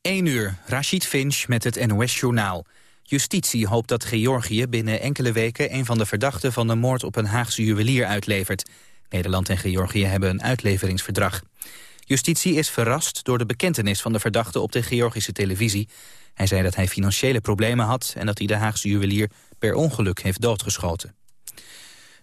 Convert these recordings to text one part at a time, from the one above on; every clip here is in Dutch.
1 uur, Rashid Finch met het NOS-journaal. Justitie hoopt dat Georgië binnen enkele weken... een van de verdachten van de moord op een Haagse juwelier uitlevert. Nederland en Georgië hebben een uitleveringsverdrag. Justitie is verrast door de bekentenis van de verdachte op de Georgische televisie. Hij zei dat hij financiële problemen had... en dat hij de Haagse juwelier per ongeluk heeft doodgeschoten.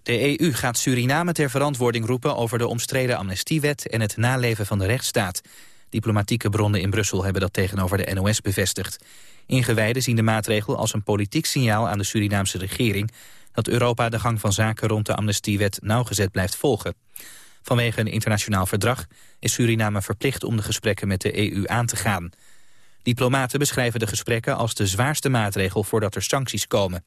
De EU gaat Suriname ter verantwoording roepen over de omstreden amnestiewet en het naleven van de rechtsstaat. Diplomatieke bronnen in Brussel hebben dat tegenover de NOS bevestigd. Ingewijden zien de maatregel als een politiek signaal aan de Surinaamse regering... dat Europa de gang van zaken rond de amnestiewet nauwgezet blijft volgen. Vanwege een internationaal verdrag is Suriname verplicht om de gesprekken met de EU aan te gaan. Diplomaten beschrijven de gesprekken als de zwaarste maatregel voordat er sancties komen.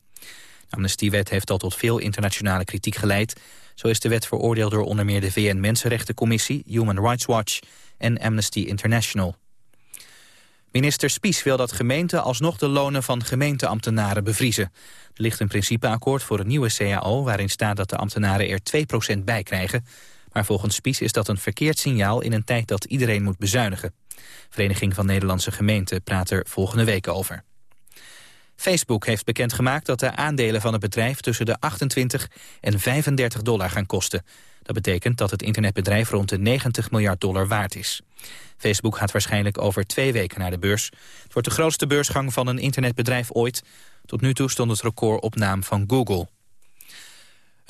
De amnestiewet heeft al tot veel internationale kritiek geleid. Zo is de wet veroordeeld door onder meer de VN-Mensenrechtencommissie, Human Rights Watch en Amnesty International. Minister Spies wil dat gemeenten alsnog de lonen van gemeenteambtenaren bevriezen. Er ligt een principeakkoord voor een nieuwe CAO... waarin staat dat de ambtenaren er 2% bij krijgen. Maar volgens Spies is dat een verkeerd signaal in een tijd dat iedereen moet bezuinigen. Vereniging van Nederlandse Gemeenten praat er volgende week over. Facebook heeft bekendgemaakt dat de aandelen van het bedrijf tussen de 28 en 35 dollar gaan kosten. Dat betekent dat het internetbedrijf rond de 90 miljard dollar waard is. Facebook gaat waarschijnlijk over twee weken naar de beurs. Het wordt de grootste beursgang van een internetbedrijf ooit. Tot nu toe stond het record op naam van Google.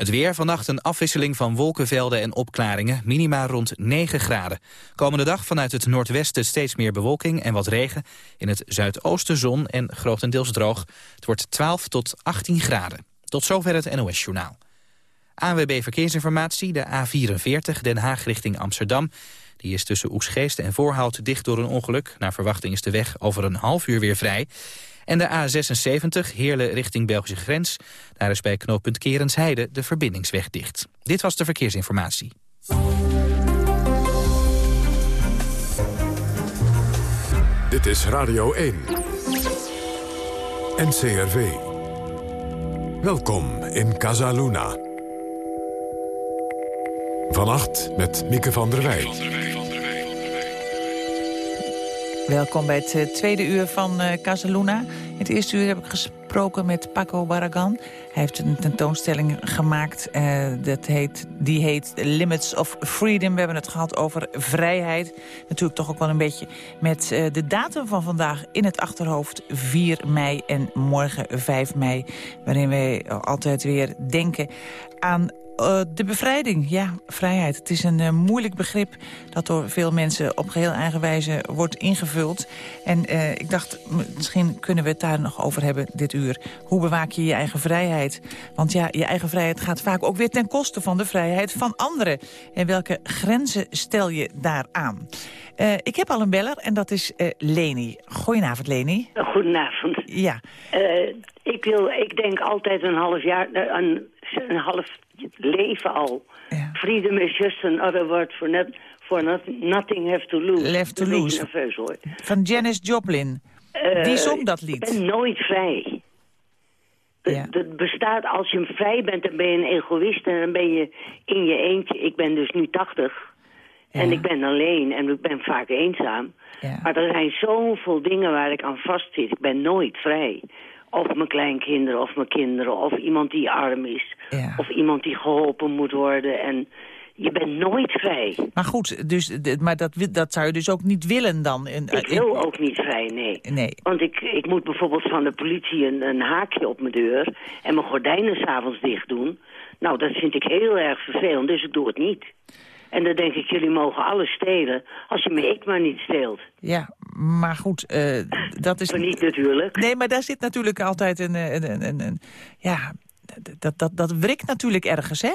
Het weer, vannacht een afwisseling van wolkenvelden en opklaringen, minima rond 9 graden. Komende dag vanuit het noordwesten steeds meer bewolking en wat regen. In het zuidoosten zon en grotendeels droog. Het wordt 12 tot 18 graden. Tot zover het NOS Journaal. ANWB Verkeersinformatie, de A44 Den Haag richting Amsterdam. Die is tussen Oesgeest en Voorhout dicht door een ongeluk. Naar verwachting is de weg over een half uur weer vrij. En de A76 Heerlen richting Belgische grens. Daar is bij knooppunt Kerensheide de verbindingsweg dicht. Dit was de verkeersinformatie. Dit is Radio 1. NCRV. Welkom in Casaluna. Vannacht met Mieke van der Wij. Welkom bij het eh, tweede uur van uh, Casaluna. In het eerste uur heb ik gesproken met Paco Barragan. Hij heeft een tentoonstelling gemaakt. Uh, dat heet, die heet Limits of Freedom. We hebben het gehad over vrijheid. Natuurlijk toch ook wel een beetje met de datum van vandaag in het achterhoofd. 4 mei en morgen 5 mei. Waarin wij altijd weer denken aan uh, de bevrijding, ja, vrijheid. Het is een uh, moeilijk begrip dat door veel mensen op geheel eigen wijze wordt ingevuld. En uh, ik dacht, misschien kunnen we het daar nog over hebben dit uur. Hoe bewaak je je eigen vrijheid? Want ja, je eigen vrijheid gaat vaak ook weer ten koste van de vrijheid van anderen. En welke grenzen stel je daaraan? ik heb al een beller en dat is Leni. Goedenavond, Leni. Goedenavond. Ja. ik, wil, ik denk altijd een half jaar, een, een half leven al. Ja. Freedom is just another word for, not, for not, nothing have to lose. Left to lose. Nerveus, hoor. Van Janis Joplin. Uh, Die zong dat lied. Ik ben nooit vrij. Ja. Dat bestaat, als je vrij bent, dan ben je een egoïst en dan ben je in je eentje. Ik ben dus nu 80 ja. en ik ben alleen en ik ben vaak eenzaam. Ja. Maar er zijn zoveel dingen waar ik aan vastzit. Ik ben nooit vrij. Of mijn kleinkinderen of mijn kinderen. Of iemand die arm is. Ja. Of iemand die geholpen moet worden. En je bent nooit vrij. Maar goed, dus, maar dat, dat zou je dus ook niet willen dan? In, ik wil ook niet vrij, nee. nee. Want ik, ik moet bijvoorbeeld van de politie een, een haakje op mijn deur... en mijn gordijnen s'avonds dicht doen. Nou, dat vind ik heel erg vervelend, dus ik doe het niet. En dan denk ik, jullie mogen alles stelen als je me ik maar niet steelt. Ja, maar goed, uh, dat is... Niet natuurlijk. Nee, maar daar zit natuurlijk altijd een... een, een, een, een ja, dat, dat, dat wrikt natuurlijk ergens, hè?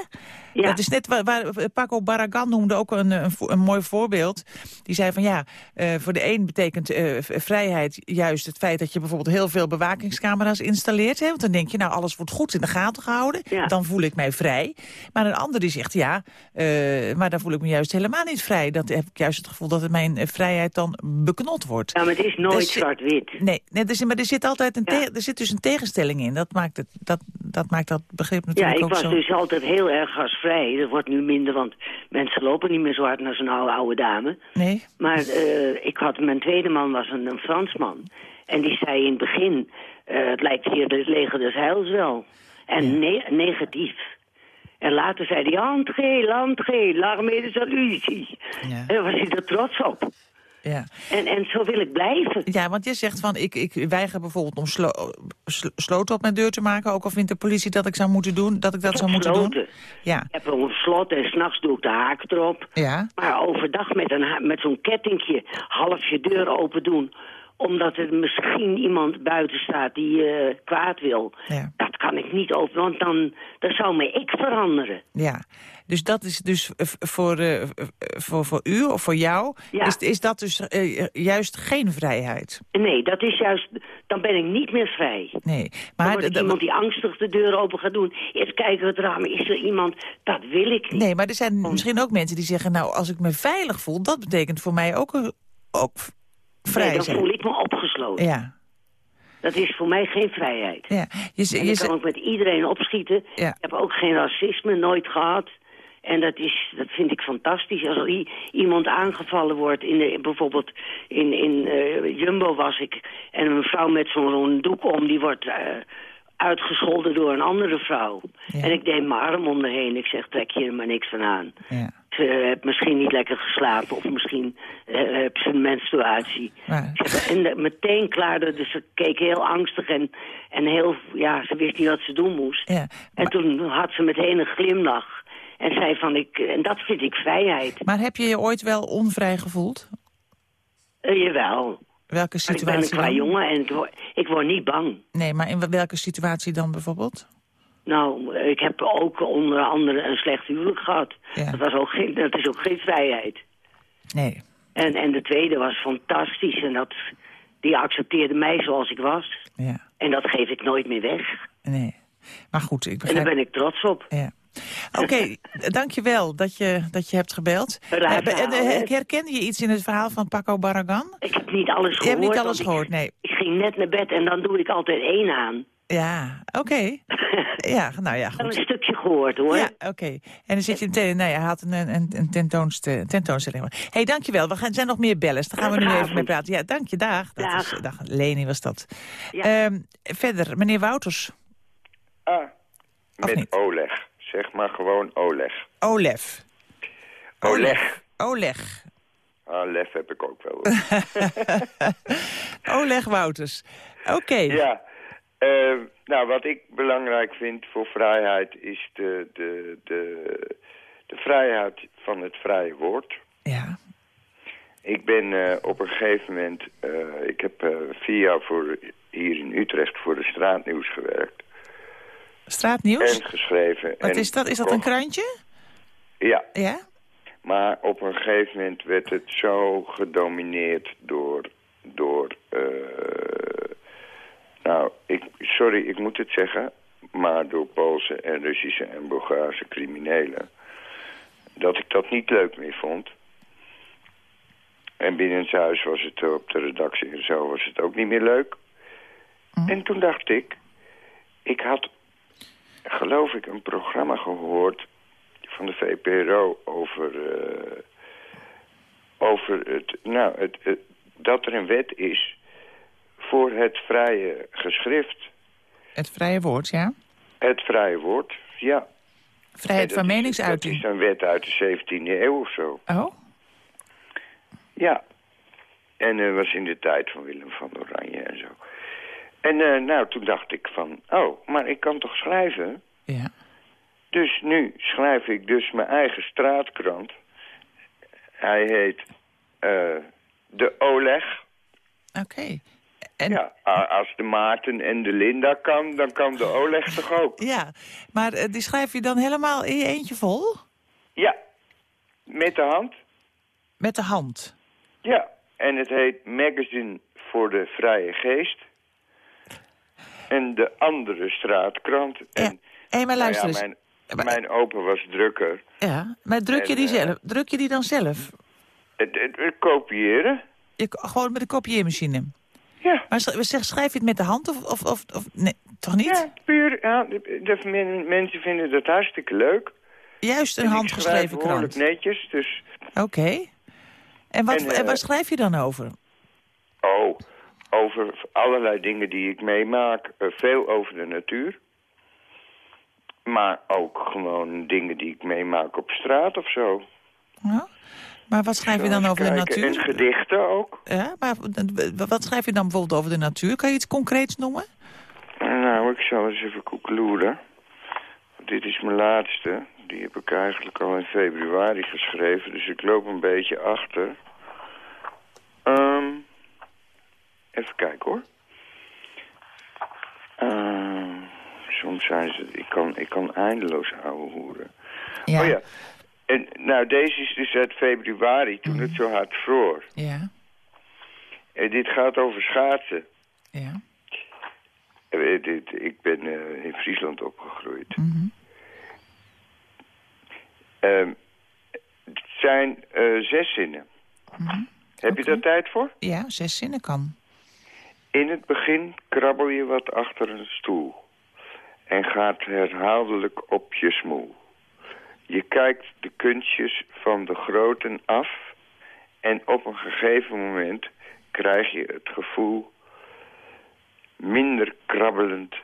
Ja. Dat is net waar, waar, Paco Barragan noemde ook een, een, een, mooi voorbeeld. Die zei van ja, uh, voor de een betekent uh, vrijheid juist het feit dat je bijvoorbeeld heel veel bewakingscamera's installeert. Hè? Want dan denk je nou alles wordt goed in de gaten gehouden. Ja. Dan voel ik mij vrij. Maar een ander die zegt ja, uh, maar dan voel ik me juist helemaal niet vrij. Dat heb ik juist het gevoel dat mijn vrijheid dan beknot wordt. Ja, maar het is nooit zwart-wit. Nee, nee maar er zit altijd een, ja. er zit dus een tegenstelling in. Dat maakt, het, dat, dat maakt dat begrip natuurlijk ook zo... Ja, ik was dus altijd heel erg als vrij. Dat wordt nu minder, want mensen lopen niet meer zo hard naar zo'n oude, oude dame. Nee. Maar uh, ik had, mijn tweede man was een, een Fransman. En die zei in het begin, uh, het lijkt hier het leger des heils wel. En ja. ne negatief. En later zei hij, André, l'André, l'armée de salut ici. Ja. En was hij er trots op. Ja. En, en zo wil ik blijven. Ja, want je zegt van, ik, ik weiger bijvoorbeeld om slo sloten op mijn deur te maken. Ook al vindt de politie dat ik zou moeten doen, dat ik dat ik zou moeten sloten. doen. Ja. Ik heb een slot en s'nachts doe ik de haak erop. Ja. Maar overdag met, een, met zo'n kettingje half je deur open doen omdat er misschien iemand buiten staat die uh, kwaad wil. Ja. Dat kan ik niet open, want dan, dan zou mijn ik veranderen. Ja, dus dat is dus voor, uh, voor, voor u of voor jou, Ja. is, is dat dus uh, juist geen vrijheid? Nee, dat is juist, dan ben ik niet meer vrij. Nee, maar... iemand die angstig de deur open gaat doen. Eerst kijken het raam, is er iemand? Dat wil ik niet. Nee, maar er zijn misschien ook mensen die zeggen... nou, als ik me veilig voel, dat betekent voor mij ook, ook vrij Nee, dan zijn. voel ik me opgesloten. Ja, Dat is voor mij geen vrijheid. ja. Je, je kan ook met iedereen opschieten. Ja. Ik heb ook geen racisme, nooit gehad. En dat, is, dat vind ik fantastisch. Als er iemand aangevallen wordt, in de, bijvoorbeeld in, in eh, Jumbo was ik... en een vrouw met zo'n zo'n doek om, die wordt eh, uitgescholden door een andere vrouw. Ja. En ik deed mijn arm om haar heen. Ik zeg, trek je er maar niks van aan. ja. Ze heeft misschien niet lekker geslapen of misschien eh, heeft ze een menstruatie. Zeg, En de- meteen klaarde, dus ze keek heel angstig en, en heel, ja, ze wist niet wat ze doen moest. ja. En toen had ze meteen een glimlach. En zei van, ik, en dat vind ik vrijheid. maar heb je je ooit wel onvrij gevoeld? Eh, jawel. Welke Maar ik ben een situatie qua jongen en ik word, ik word niet bang. Nee, maar in welke situatie dan bijvoorbeeld? Nou, ik heb ook onder andere een slecht huwelijk gehad. Ja. Dat, was ook geen, dat is ook geen vrijheid. Nee. En, en de tweede was fantastisch. En dat, die accepteerde mij zoals ik was. Ja. En dat geef ik nooit meer weg. Nee. Maar goed, ik En begrijp... daar ben ik trots op. Ja. Oké, dankjewel dat je, dat je hebt gebeld. Eh, eh, herkende je iets in het verhaal van Paco Barragan? Ik heb niet alles Je gehoord. hebt niet alles want ik- gehoord, nee. Ik ging net naar bed en dan doe ik altijd één aan. Ja, oké. Ja, nou ja, Ik heb goed. een stukje gehoord, hoor. Ja, oké. En dan zit je meteen... Nou ja, hij had een, een, een tentoonste, tentoonstelling. Hé, hey, dankjewel. We gaan, er zijn nog meer bellers. Daar gaan we nu even mee praten. Ja, dank je. Dag. Dat Dag. Is, dag. Leni was dat. Ja. Ehm, verder, meneer Wouters. Ah, met? Oleg. Zeg maar gewoon Oleg. Olef. Oleg. Oleg. Ah, lef heb ik ook wel. Oleg Wouters. Oké. ja, eh, nou wat ik belangrijk vind voor vrijheid is de, de, de, de vrijheid van het vrije woord. Ja. Ik ben eh, op een gegeven moment, eh, ik heb vier jaar voor, hier in Utrecht voor de straatnieuws gewerkt. Straatnieuws? En geschreven. Wat en is dat? Is dat een krantje? Ja, Ja? Maar op een gegeven moment werd het zo gedomineerd door... door eh, nou, ik, sorry, ik moet het zeggen... maar door Poolse en Russische en Bulgaarse criminelen... dat ik dat niet leuk meer vond. En binnen het huis was het op de redactie en zo was het ook niet meer leuk. En toen dacht ik... ik had, geloof ik, een programma gehoord van de VPRO over, eh, over het, nou, het, het- dat er een wet is voor het vrije geschrift. Het vrije woord, ja. Het vrije woord, ja. Vrijheid van is- meningsuiting. Dat is een wet uit de 17e eeuw of zo. Oh? Ja. En dat was in de tijd van Willem van Oranje en zo. En eh, nou, toen dacht ik van, oh, maar ik kan toch schrijven? Ja. Dus nu schrijf ik dus mijn eigen straatkrant. Hij heet eh, De Oleg. Oké. En, Ja, als de Maarten en de Linda kan, dan kan de Oleg toch ook? ja. Maar eh, die schrijf je dan helemaal in je eentje vol? Ja, met de hand. Met de hand. Ja, en het heet Magazine voor de Vrije Geest. En de andere straatkrant. En, Ja. Hé, maar nou luister ja, eens. mijn, mijn opa was drukker. Ja, maar druk je En, die eh, zelf? Druk je die dan zelf? Het, het, het kopiëren? Je, gewoon met de kopieermachine. Ja. Maar zeg, schrijf je het met de hand of... of, of, of nee, toch niet? Ja, puur. Ja, de, de men- mensen vinden dat hartstikke leuk. Juist een handgeschreven krant? netjes, dus... Oké. En, wat, en, waar schrijf je dan over? Oh, over allerlei dingen die ik meemaak. veel over de natuur. Maar ook gewoon dingen die ik meemaak op straat of zo. Ja? Maar wat schrijf je dan over de natuur? En gedichten ook. Ja, maar wat schrijf je dan bijvoorbeeld over de natuur? Kan je iets concreets noemen? Nou, ik zal eens even koekeloeren. Dit is mijn laatste. Die heb ik eigenlijk al in februari geschreven, dus ik loop een beetje achter. Um, even kijken hoor. Um, soms zijn ze... Ik kan, ik kan eindeloos houden hoeren. Ja. Oh ja. En, nou, deze is dus uit februari, toen het mhm. zo hard vroor. Ja. En dit gaat over schaatsen. Ja. Uh, dit, ik ben uh, in Friesland opgegroeid. Mm het zijn uh, zes zinnen. Mm Heb je daar tijd voor? Ja, zes zinnen kan. In het begin krabbel je wat achter een stoel en gaat herhaaldelijk op je smoel. Je kijkt de kunstjes van de groten af en op een gegeven moment krijg je het gevoel minder krabbelend,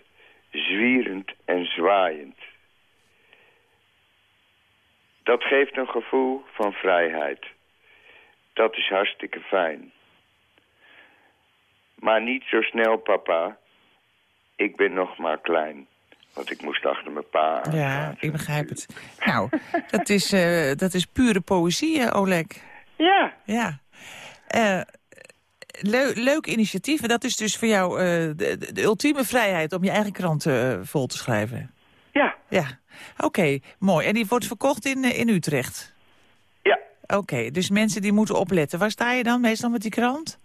zwierend en zwaaiend. Dat geeft een gevoel van vrijheid. Dat is hartstikke fijn. Maar niet zo snel, papa. Ik ben nog maar klein. Want ik moest achter mijn pa Ja, ik begrijp het. Nou, dat is, uh, dat is pure poëzie, Oleg. Ja. Ja. Uh, leuk initiatief. En dat is dus voor jou uh, de, de, ultieme vrijheid om je eigen krant vol te schrijven. Ja. Ja. Oké, mooi. En die wordt verkocht in, in Utrecht? Ja. Oké, dus mensen die moeten opletten. Waar sta je dan meestal met die krant?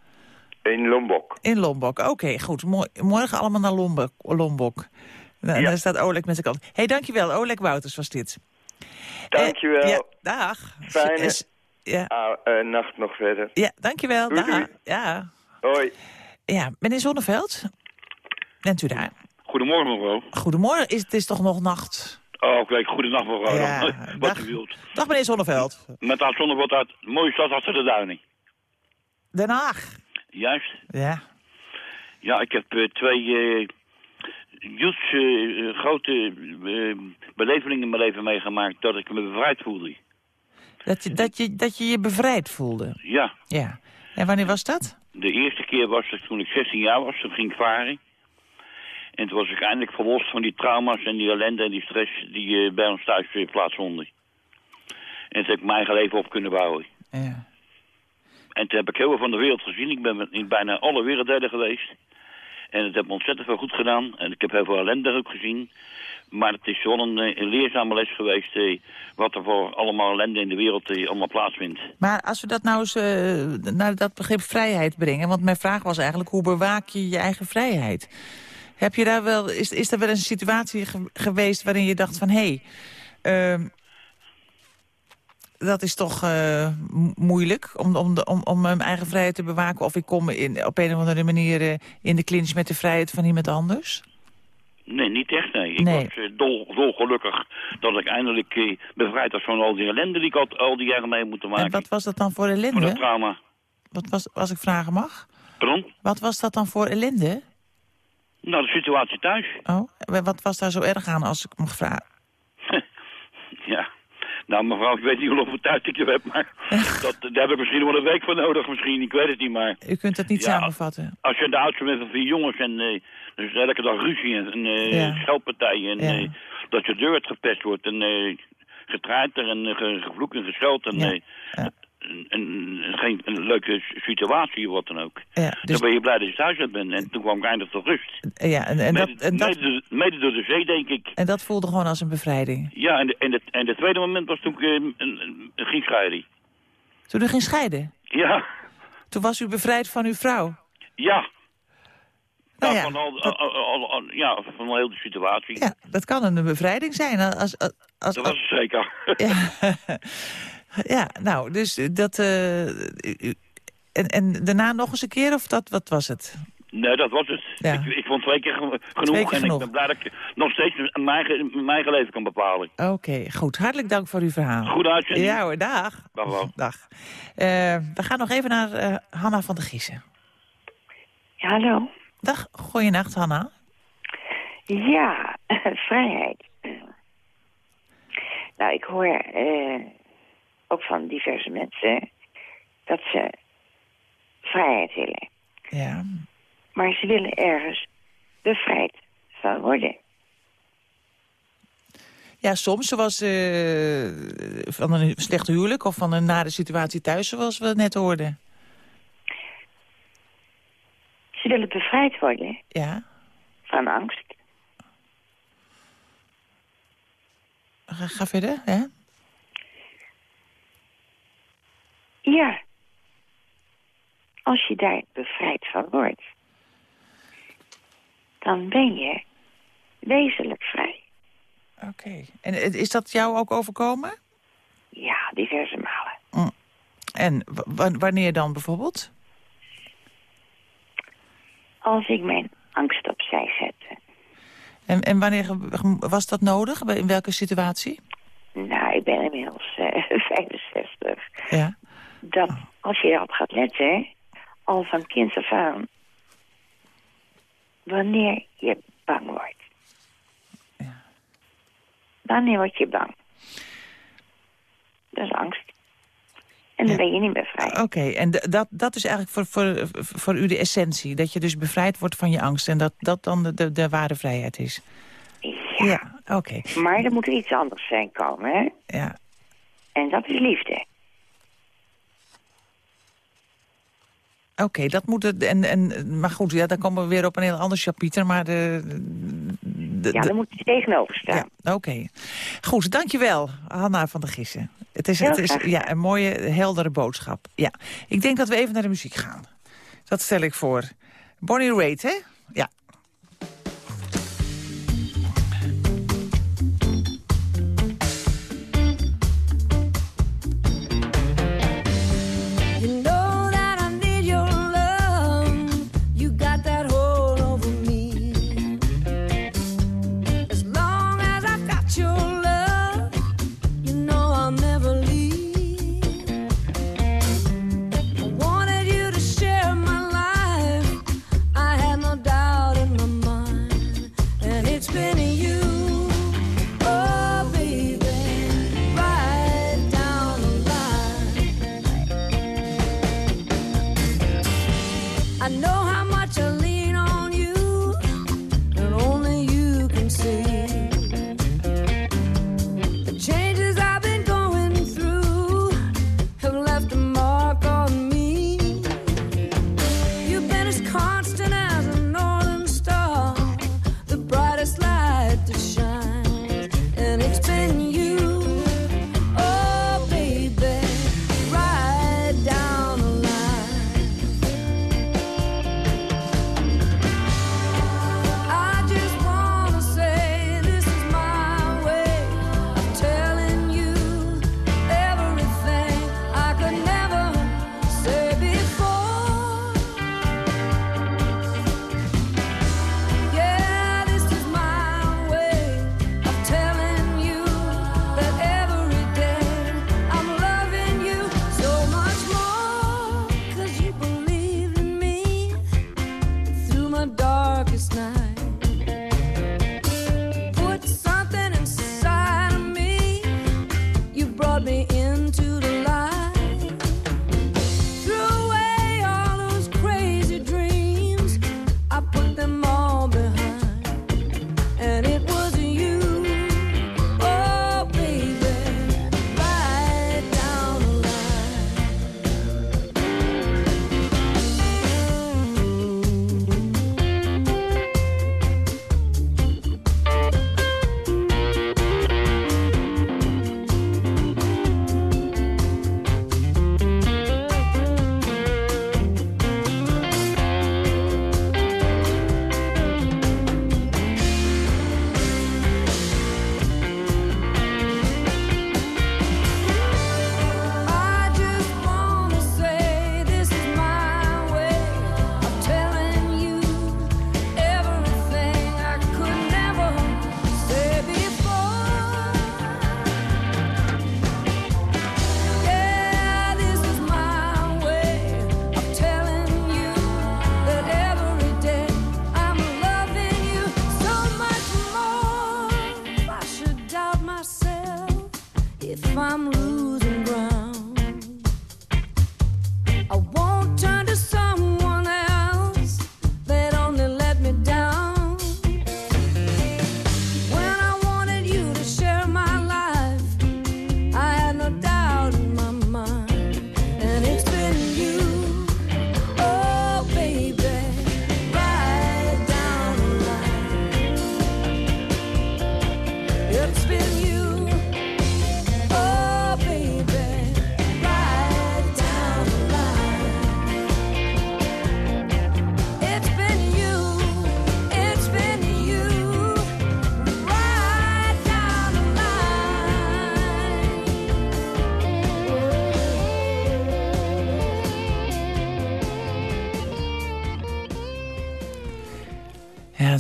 In Lombok. In Lombok, oké, goed. Morgen allemaal naar Lombok. Lombok. Nou, Daar staat Oleg met zijn kant. Hé, hey, dankjewel. Oleg Wouters was dit. Dankjewel. Eh, ja, dag. Fijne ja. Ah, uh, nacht nog verder. Ja, dankjewel. Doei, dag. Ja. Hoi. Ja, meneer Zonneveld. Bent u daar? Goedemorgen, mevrouw. Goedemorgen. Is, het is toch nog nacht? Oh, oké. Goedenacht, mevrouw. Ja, Wat dag, u wilt. Dag, meneer Zonneveld. Met haar Zonneveld uit mooie stad achter de duinen. Den Haag. Juist. Ja. Ja, ik heb uh, twee uh, uh, grote uh, belevingen in mijn leven meegemaakt dat ik me bevrijd voelde. Dat je, dat, je, dat je je bevrijd voelde? Ja. ja. En wanneer was dat? De eerste keer was het toen ik 16 jaar was, toen ging ik varen. En toen was ik eindelijk verlost van die trauma's en die ellende en die stress die bij ons thuis plaatsvonden. En toen heb ik mijn eigen leven op kunnen bouwen. Ja. En toen heb ik heel veel van de wereld gezien. Ik ben in bijna alle werelddelen geweest. En het heeft me ontzettend veel goed gedaan. En ik heb heel veel ellende ook gezien. Maar het is wel een, eh, leerzame les geweest... Eh, wat er voor allemaal ellende in de wereld eh, allemaal plaatsvindt. Maar als we dat nou eens uh, naar dat begrip vrijheid brengen... want mijn vraag was eigenlijk, hoe bewaak je je eigen vrijheid? Heb je daar wel, is, is er wel een situatie geweest waarin je dacht van... hé, hey, uh, dat is toch uh, moeilijk om, om, de, om, om mijn eigen vrijheid te bewaken... of ik kom in, op een of andere manier uh, in de clinch met de vrijheid van iemand anders? Nee, niet echt, nee. Ik nee. was uh, dol, dol gelukkig dat ik eindelijk bevrijd was van al die ellende die ik al, al die jaren mee moeten maken. En wat was dat dan voor ellende? Voor dat trauma. Wat was, als ik vragen mag? Pardon? Wat was dat dan voor ellende? Nou, de situatie thuis. Oh, wat was daar zo erg aan als ik mag vragen? ja, nou mevrouw, ik weet niet hoeveel tijd ik heb, maar dat, daar heb ik misschien wel een week voor nodig misschien, ik weet het niet, maar... U kunt dat niet samenvatten? Als je de oudste bent van vier jongens en uh, dus elke dag ruzie en uh, ja. scheldpartijen en uh, dat je deur gepest wordt en getreiter en gevloekt en gescheld en... Een, een, geen een leuke situatie, wat dan ook. Ja, dus... Dan ben je blij dat je thuis bent. En toen kwam ik eindelijk tot rust. Ja, en, en mede, dat, en dat... Mede, mede, door de zee, denk ik. En dat voelde gewoon als een bevrijding? Ja, en de, en de, en de tweede moment was toen ik uh, een, een, ging scheiden. Toen u ging scheiden? Ja. Toen was u bevrijd van uw vrouw? Ja. Nou, ja, ja, van, al, dat... al, al, al, ja, van heel de situatie. Ja, dat kan een bevrijding zijn. Als, als, als, dat was het zeker. Ja. Ja, nou, dus dat... Uh, en, en daarna nog eens een keer, of dat, wat was het? Nee, dat was het. Ik, ik, vond twee keer genoeg. en ik ben blij dat ik nog steeds mijn, mijn leven kan bepalen. Oké, goed. Hartelijk dank voor uw verhaal. Goed uitzending. Ja hoor, dag. Dag. dag. Uh, we gaan nog even naar uh, Hanna van der Giezen. Ja, hallo. Dag, goeienacht Hanna. Ja, vrijheid. Nou, ik hoor uh, ook van diverse mensen dat ze vrijheid willen. Ja. Maar ze willen ergens bevrijd van worden. Ja, soms, zoals uh, van een slecht huwelijk of van een nare situatie thuis, zoals we net hoorden. Ze willen bevrijd worden. Ja. Van angst. Ga, ga verder, hè? Ja. Als je daar bevrijd van wordt, dan ben je wezenlijk vrij. Oké. En is dat jou ook overkomen? Ja, diverse malen. Mm. En wanneer dan bijvoorbeeld? Als ik mijn angst opzij zette. En, en wanneer was dat nodig? In welke situatie? Nou, ik ben inmiddels uh, eh, 65. Ja. Dat als je erop gaat letten, al van kind af aan, wanneer je bang wordt. Ja. Wanneer word je bang? Dat is angst. En dan ben je niet meer vrij. Oké, en dat, dat is eigenlijk voor, voor, voor u de essentie. Dat je dus bevrijd wordt van je angst. En dat dat dan de, de, de ware vrijheid is. Ja. ja Oké. Maar er moet er iets anders zijn komen, hè? Ja. En dat is liefde. Oké, dat moet het. En, en, maar goed, ja, dan komen we weer op een heel ander chapiter. Maar de, de, ja, dan moet je tegenover staan. Ja, Oké. Goed, dankjewel, Hanna van der Gissen. Het is, het is ja, een mooie, heldere boodschap. Ja. Ik denk dat we even naar de muziek gaan. Dat stel ik voor. Bonnie Raitt, hè? Ja.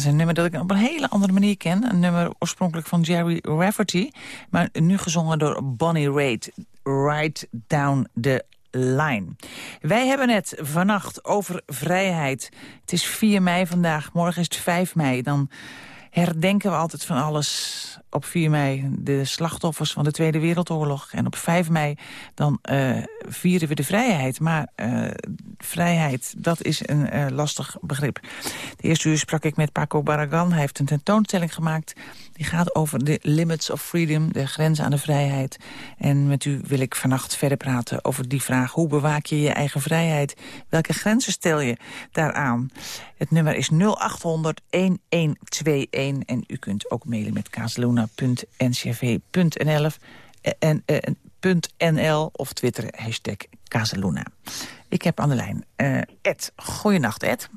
Een nummer dat ik op een hele andere manier ken. Een nummer oorspronkelijk van Jerry Rafferty. Maar nu gezongen door Bonnie Raitt. Right Down the Line. Wij hebben het vannacht over vrijheid. Het is 4 mei vandaag, morgen is het 5 mei. Dan herdenken we altijd van alles op 4 mei de slachtoffers van de Tweede Wereldoorlog. En op 5 mei dan uh, vieren we de vrijheid. Maar uh, vrijheid, dat is een uh, lastig begrip. De eerste uur sprak ik met Paco Barragan. Hij heeft een tentoonstelling gemaakt. Die gaat over de limits of freedom, de grenzen aan de vrijheid. En met u wil ik vannacht verder praten over die vraag. Hoe bewaak je je eigen vrijheid? Welke grenzen stel je daaraan? Het nummer is 0800 1121 en u kunt ook mailen met kazeluna.ncv.nl en, .nl of twitter hashtag Kazeluna. Ik heb aan de lijn uh, Ed. Goeienacht, Ed.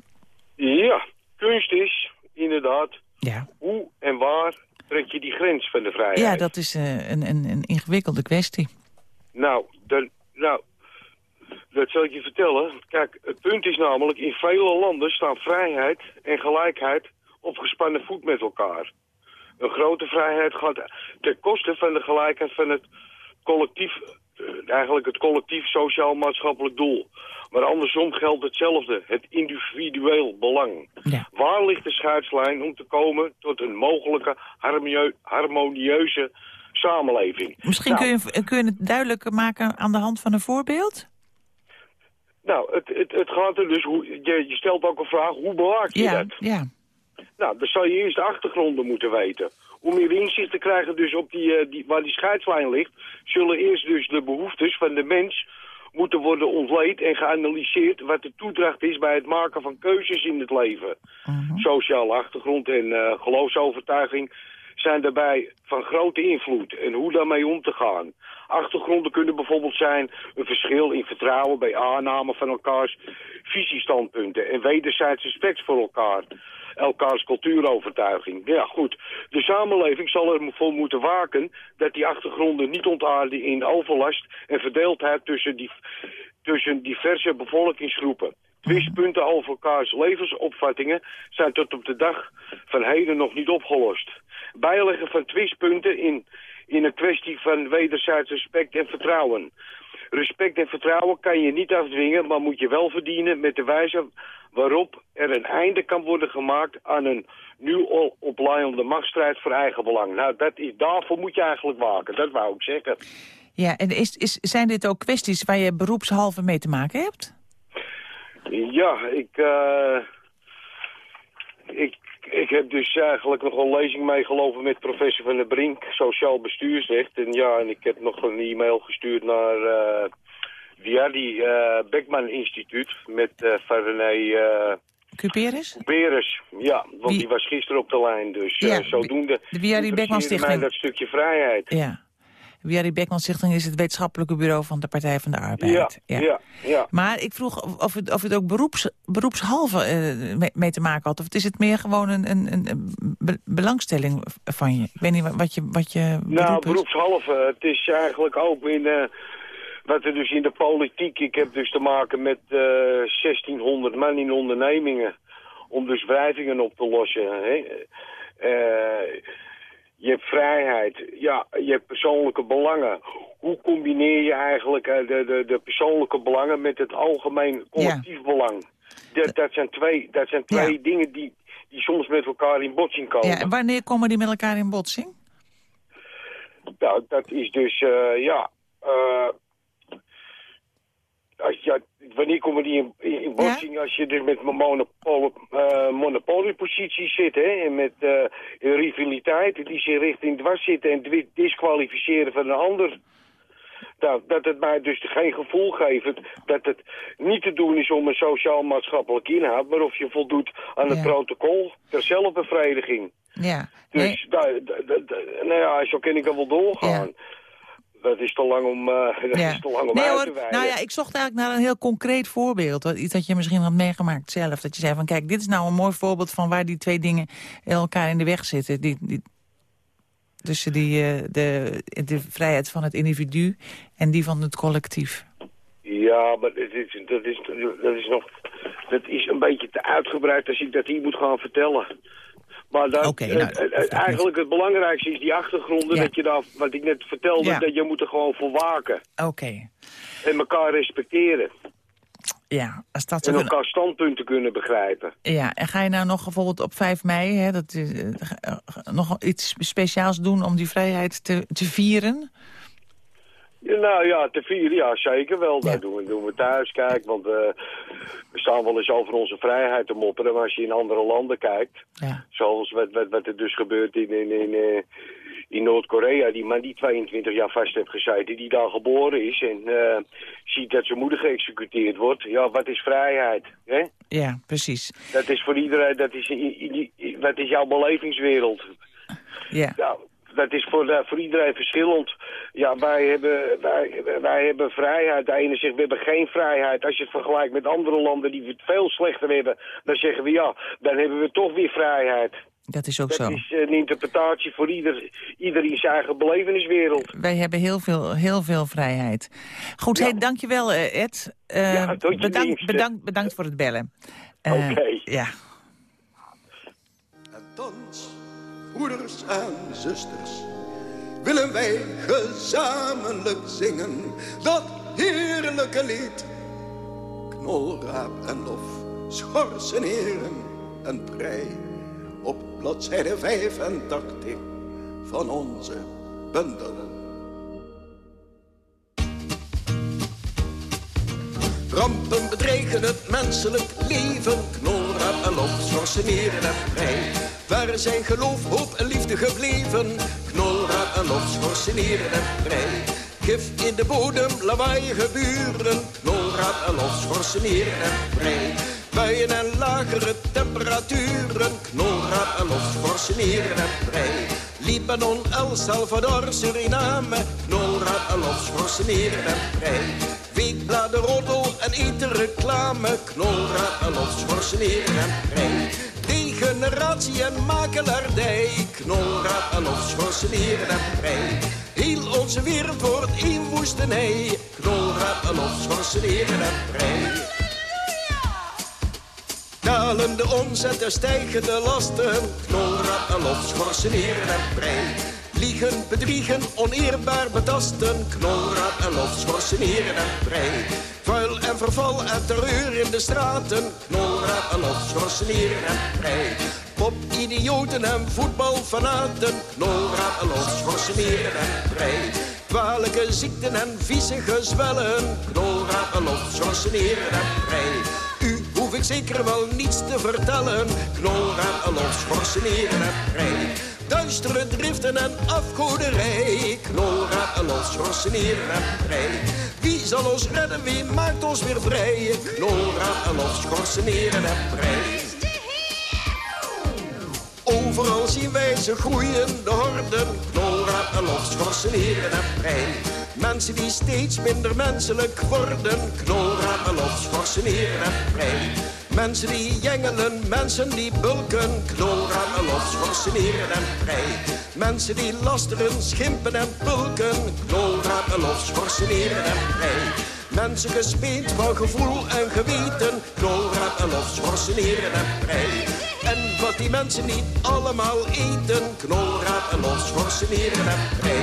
Ja, kunst is inderdaad ja. hoe en waar trek je die grens van de vrijheid. Ja, dat is uh, een, een, een ingewikkelde kwestie. Nou, dan, nou, dat zal ik je vertellen. Kijk, het punt is namelijk, in vele landen staan vrijheid en gelijkheid op gespannen voet met elkaar. Een grote vrijheid gaat ten koste van de gelijkheid van het collectief, eh, eigenlijk het collectief sociaal-maatschappelijk doel. Maar andersom geldt hetzelfde, het individueel belang. Ja. Waar ligt de scheidslijn om te komen tot een mogelijke harmonieuze samenleving? Misschien nou, kun, je, kun je het duidelijker maken aan de hand van een voorbeeld? Nou, het, het, het gaat er dus, hoe, je, je stelt ook een vraag, hoe bewaak je ja, dat? Ja, Nou, dan zou je eerst de achtergronden moeten weten. Om meer inzicht te krijgen dus op die, uh, die, waar die scheidslijn ligt... zullen eerst dus de behoeftes van de mens moeten worden ontleed en geanalyseerd... wat de toedracht is bij het maken van keuzes in het leven. uh -huh. Sociale achtergrond en uh, geloofsovertuiging zijn daarbij van grote invloed. En hoe daarmee om te gaan. Achtergronden kunnen bijvoorbeeld zijn een verschil in vertrouwen bij aanname van elkaars visiestandpunten en wederzijds respect voor elkaar. Elkaars cultuurovertuiging. Ja goed, de samenleving zal ervoor moeten waken dat die achtergronden niet ontaarden in overlast en verdeeldheid tussen, die, tussen diverse bevolkingsgroepen. Twistpunten over elkaars levensopvattingen zijn tot op de dag van heden nog niet opgelost. Bijleggen van twistpunten in, in een kwestie van wederzijds respect en vertrouwen. Respect en vertrouwen kan je niet afdwingen, maar moet je wel verdienen met de wijze waarop er een einde kan worden gemaakt aan een nu oplaaiende machtsstrijd voor eigen belang. Nou, dat is, daarvoor moet je eigenlijk waken, dat wou ik zeggen. Ja, en is, is, zijn dit ook kwesties waar je beroepshalve mee te maken hebt? Ja, ik, uh, ik, ik heb dus eigenlijk nog een lezing meegelopen met professor Van der Brink, sociaal bestuursrecht. En ja, en ik heb nog een e-mail gestuurd naar uh, via die uh, Beckman Instituut met uh, René... Uh, Cuperus? Cuperus, ja, want Wie? die was gisteren op de lijn. Dus Ja, zodoende de Beckman interesseerde mij Stichting. dat stukje vrijheid. Ja. Via die Beckman Stichting is het wetenschappelijke bureau van de Partij van de Arbeid. Ja, ja, ja. Maar ik vroeg of- het, of het ook beroeps, beroepshalve eh, mee, mee te maken had. Of is het meer gewoon een, een, een be- belangstelling van je? Ik weet niet wat je, wat je Nou, beroepshalve. Het is eigenlijk ook in... eh, wat er dus in de politiek... Ik heb dus te maken met eh 1600 man in ondernemingen... om dus wrijvingen op te lossen. Hè? Eh, je hebt vrijheid. Ja, je hebt persoonlijke belangen. Hoe combineer je eigenlijk eh, de, de, de persoonlijke belangen... met het algemeen collectief belang? Dat, dat zijn twee, dat zijn twee Ja. dingen die, die soms met elkaar in botsing komen. Ja, en wanneer komen die met elkaar in botsing? Nou, dat is dus, eh, ja... eh, als je, wanneer komen die in, in, in botsing? Als je dus met monopol, eh, monopolieposities zit, hè? En met eh, een rivaliteit die zich richting dwars zitten en disqualificeren van een ander. Nou, dat het mij dus geen gevoel geeft dat het niet te doen is om een sociaal-maatschappelijk inhoud, maar of je voldoet aan het Ja. protocol ter zelfbevrediging. Ja. Nee, Dus, nou, nou ja, zo kan ik er wel doorgaan. Dat is te lang om, ja. is te lang om nee uit hoor, te wijden. nou ja, ik zocht eigenlijk naar een heel concreet voorbeeld. Iets dat je misschien had meegemaakt zelf. Dat je zei van kijk, dit is nou een mooi voorbeeld van waar die twee dingen elkaar in de weg zitten. Die, die, tussen die, eh, de, de vrijheid van het individu en die van het collectief. Ja, maar dat is, dat, is, dat is nog... Dat is een beetje te uitgebreid als ik dat hier moet gaan vertellen. Maar dat, nou, eigenlijk het belangrijkste is die achtergronden. Ja. Dat je daar, wat ik net vertelde, Ja. dat je moet er gewoon voor waken. Oké. En elkaar respecteren. Ja, als dat En elkaar standpunten kunnen begrijpen. Ja, en ga je nou nog bijvoorbeeld op 5 mei hè, dat, eh, nog iets speciaals doen om die vrijheid te, te vieren? Ja, nou ja, te vieren, ja, zeker wel. Ja. Dat doen we, doen we thuis, kijk. Want eh, we staan wel eens over onze vrijheid te mopperen. Maar als je in andere landen kijkt... Ja, Zoals wat, wat, wat er dus gebeurt in, in, in, eh, in Noord-Korea. Die man die 22 jaar vast heeft gezeten, die daar geboren is. En eh, ziet dat zijn moeder geëxecuteerd wordt. Ja, wat is vrijheid? Hè? ja precies. Dat is voor iedereen, dat is, wat is jouw belevingswereld? Ja, Ja, dat is voor, eh, voor iedereen verschillend. Ja, wij hebben, wij, wij hebben vrijheid. De ene zegt, we hebben geen vrijheid. Als je het vergelijkt met andere landen die het veel slechter hebben... dan zeggen we, ja, dan hebben we toch weer vrijheid. dat is ook Dat zo. is een interpretatie voor ieder, ieder in zijn eigen beleveniswereld. Wij hebben heel veel, heel veel vrijheid. Goed, Ja. hey, dankjewel eh, Ed. Eh, Ja, tot je bedankt, bedankt, bedankt voor het bellen. Eh, Oké. Ja, En broeders en zusters, willen wij gezamenlijk zingen dat heerlijke lied. Knolraap en lof, schorsen heren en prei, op bladzijde 85 van onze bundel. Rampen bedreigen het menselijk leven. Knolraap en lof, schorsen en prei. Waar zijn geloof, hoop en liefde gebleven? Knolraap en lof, schorsen en prei. Gif in de bodem, lawaaiige buren. Knolraap en lof, schorsen en prei. Buien en lagere temperaturen. Knolraap en lof, schorsen en prei. Libanon, El Salvador, Suriname. Knolraap en lof, schorsen heren en prei. Weekbladen, en etenreclame. Knolraad en lof, schorseneren en prei. Degeneratie en makelaardij. Knolraad en schorseneren en prei. Heel onze wereld wordt één woestenij. Knolraad en schorseneren en prei. Dalende omzet en stijgende lasten. Knolraad en schorseneren en prei. Liegen, bedriegen, oneerbaar betasten. Knolraad en lof, schorseneren en prei. Vuil en verval en terreur in de straten. Knolraad en schorseneren en prei. Pop-idioten en voetbalfanaten. Knolraad en lof, schorseneren en prei. Kwalijke ziekten en vieze gezwellen. Knolraad en lof, schorseneren en. U hoef ik zeker wel niets te vertellen. Knolraad en lof, schorseneren en prei. Duistere driften en afgoderij. Knolraad en lof, schorseneren en prei. Wie zal ons redden, wie maakt ons weer vrij? Knolraad en lof, schorseneren en prei. Overal zien wij ze groeien, de horden. Knolraad en lof, schorseneren en prei. Mensen die steeds minder menselijk worden. Knolraad en lof, schorseneren en prei. Mensen die jengelen, mensen die bulken. Knolraad en lof, schorseneren en prei. Mensen die lasteren, schimpen en pulken. Knolraad en lof, schorseneren en prei. Mensen gespeend van gevoel en geweten. Knolraad en lof, schorseneren en prei. En wat die mensen niet allemaal eten. Knolraad en lof, schorseneren en prei.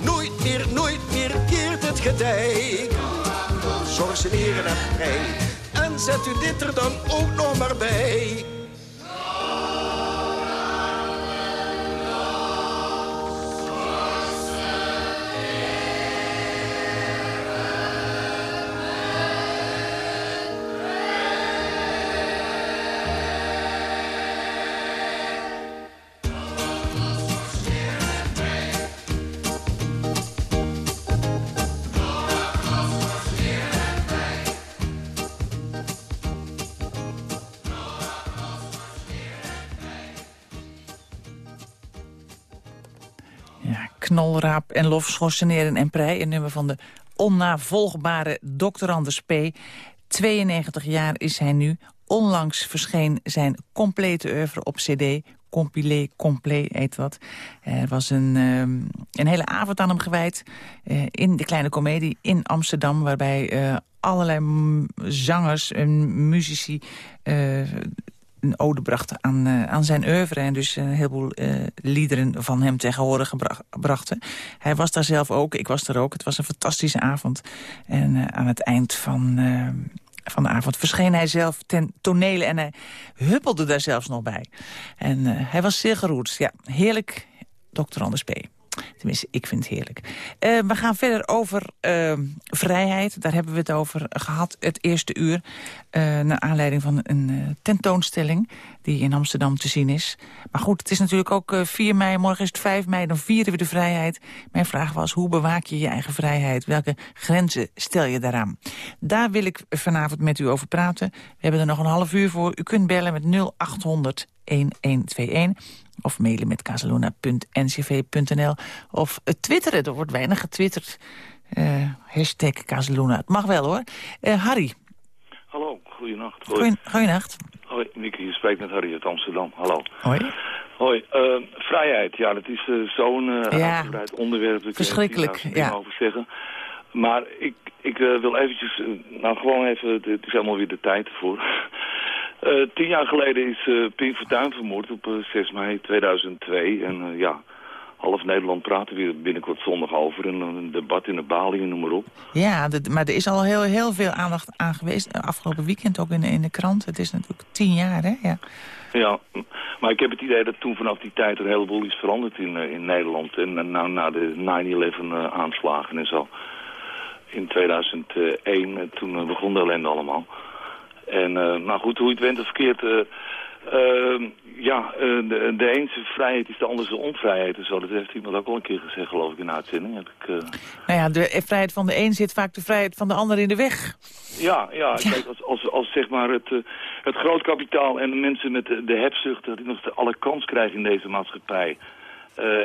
Nooit meer, nooit meer keert het getij. Schorseneren en prei. Zet u dit er dan ook nog maar bij. Knolraap en lof, schorseneren en prei. Een nummer van de onnavolgbare Dr. Anders P. 92 jaar is hij nu. Onlangs verscheen zijn complete oeuvre op cd... Compilé, Complet heet dat. Er was een, ehm, een hele avond aan hem gewijd in de Kleine Comedie in Amsterdam... waarbij allerlei zangers en muzici een ode bracht aan, uh, aan zijn oeuvre... en dus een heleboel uh, liederen van hem tegen horen brachten. Hij was daar zelf ook, ik was er ook. Het was een fantastische avond. En uh, aan het eind van, van de avond verscheen hij zelf ten tonele... en hij huppelde daar zelfs nog bij. En hij was zeer geroerd. Ja, heerlijk, dokter Anders P. Tenminste, ik vind het heerlijk. Uh, we gaan verder over uh, vrijheid. Daar hebben we het over gehad het eerste uur. Uh, naar aanleiding van een tentoonstelling die in Amsterdam te zien is. Maar goed, het is natuurlijk ook 4 mei. Morgen is het 5 mei, dan vieren we de vrijheid. Mijn vraag was, hoe bewaak je je eigen vrijheid? Welke grenzen stel je daaraan? Daar wil ik vanavond met u over praten. We hebben er nog een half uur voor. U kunt bellen met 0800 1121 of mailen met casaluna.ncv.nl. Of twitteren, er wordt weinig getwitterd. Uh, hashtag Casaluna. Het mag wel hoor. Uh, Harry. Hallo, goeienacht. Hoi. Goeienacht. Hoi, Mieke, je spreekt met Harry uit Amsterdam. Hallo. Hoi. Hoi, uh, vrijheid. Ja, dat is zo'n ja. onderwerp. Ik Verschrikkelijk, ja. over zeggen. Maar ik, ik wil eventjes, nou gewoon even, het is helemaal weer de tijd ervoor. Uh, tien jaar geleden is uh, Pien Fortuyn vermoord op uh, eh, 6 mei 2002. En ja, half Nederland praten weer binnenkort zondag over. En een debat in de Bali noem maar op. Ja, maar er is al heel, heel veel aandacht aan geweest. Afgelopen weekend ook in, in de krant. Het is natuurlijk tien jaar, hè? Ja. Ja, maar ik heb het idee dat toen vanaf die tijd er een heleboel is veranderd in, in Nederland. En nou, na de 9-11 aanslagen en zo. In 2001, toen begon de ellende allemaal. En uh, nou goed, hoe je het went of verkeerd... Uh, uh, ja, de, de ene vrijheid is de andere onvrijheid en zo. Dat heeft iemand ook al een keer gezegd, geloof ik, in de uitzending. Heb ik, Nou ja, de vrijheid van de een zit vaak de vrijheid van de ander in de weg. Ja, ja, kijk, als, als, als zeg maar het, het grootkapitaal en de mensen met de, de hebzucht... dat die nog alle kans krijgen in deze maatschappij...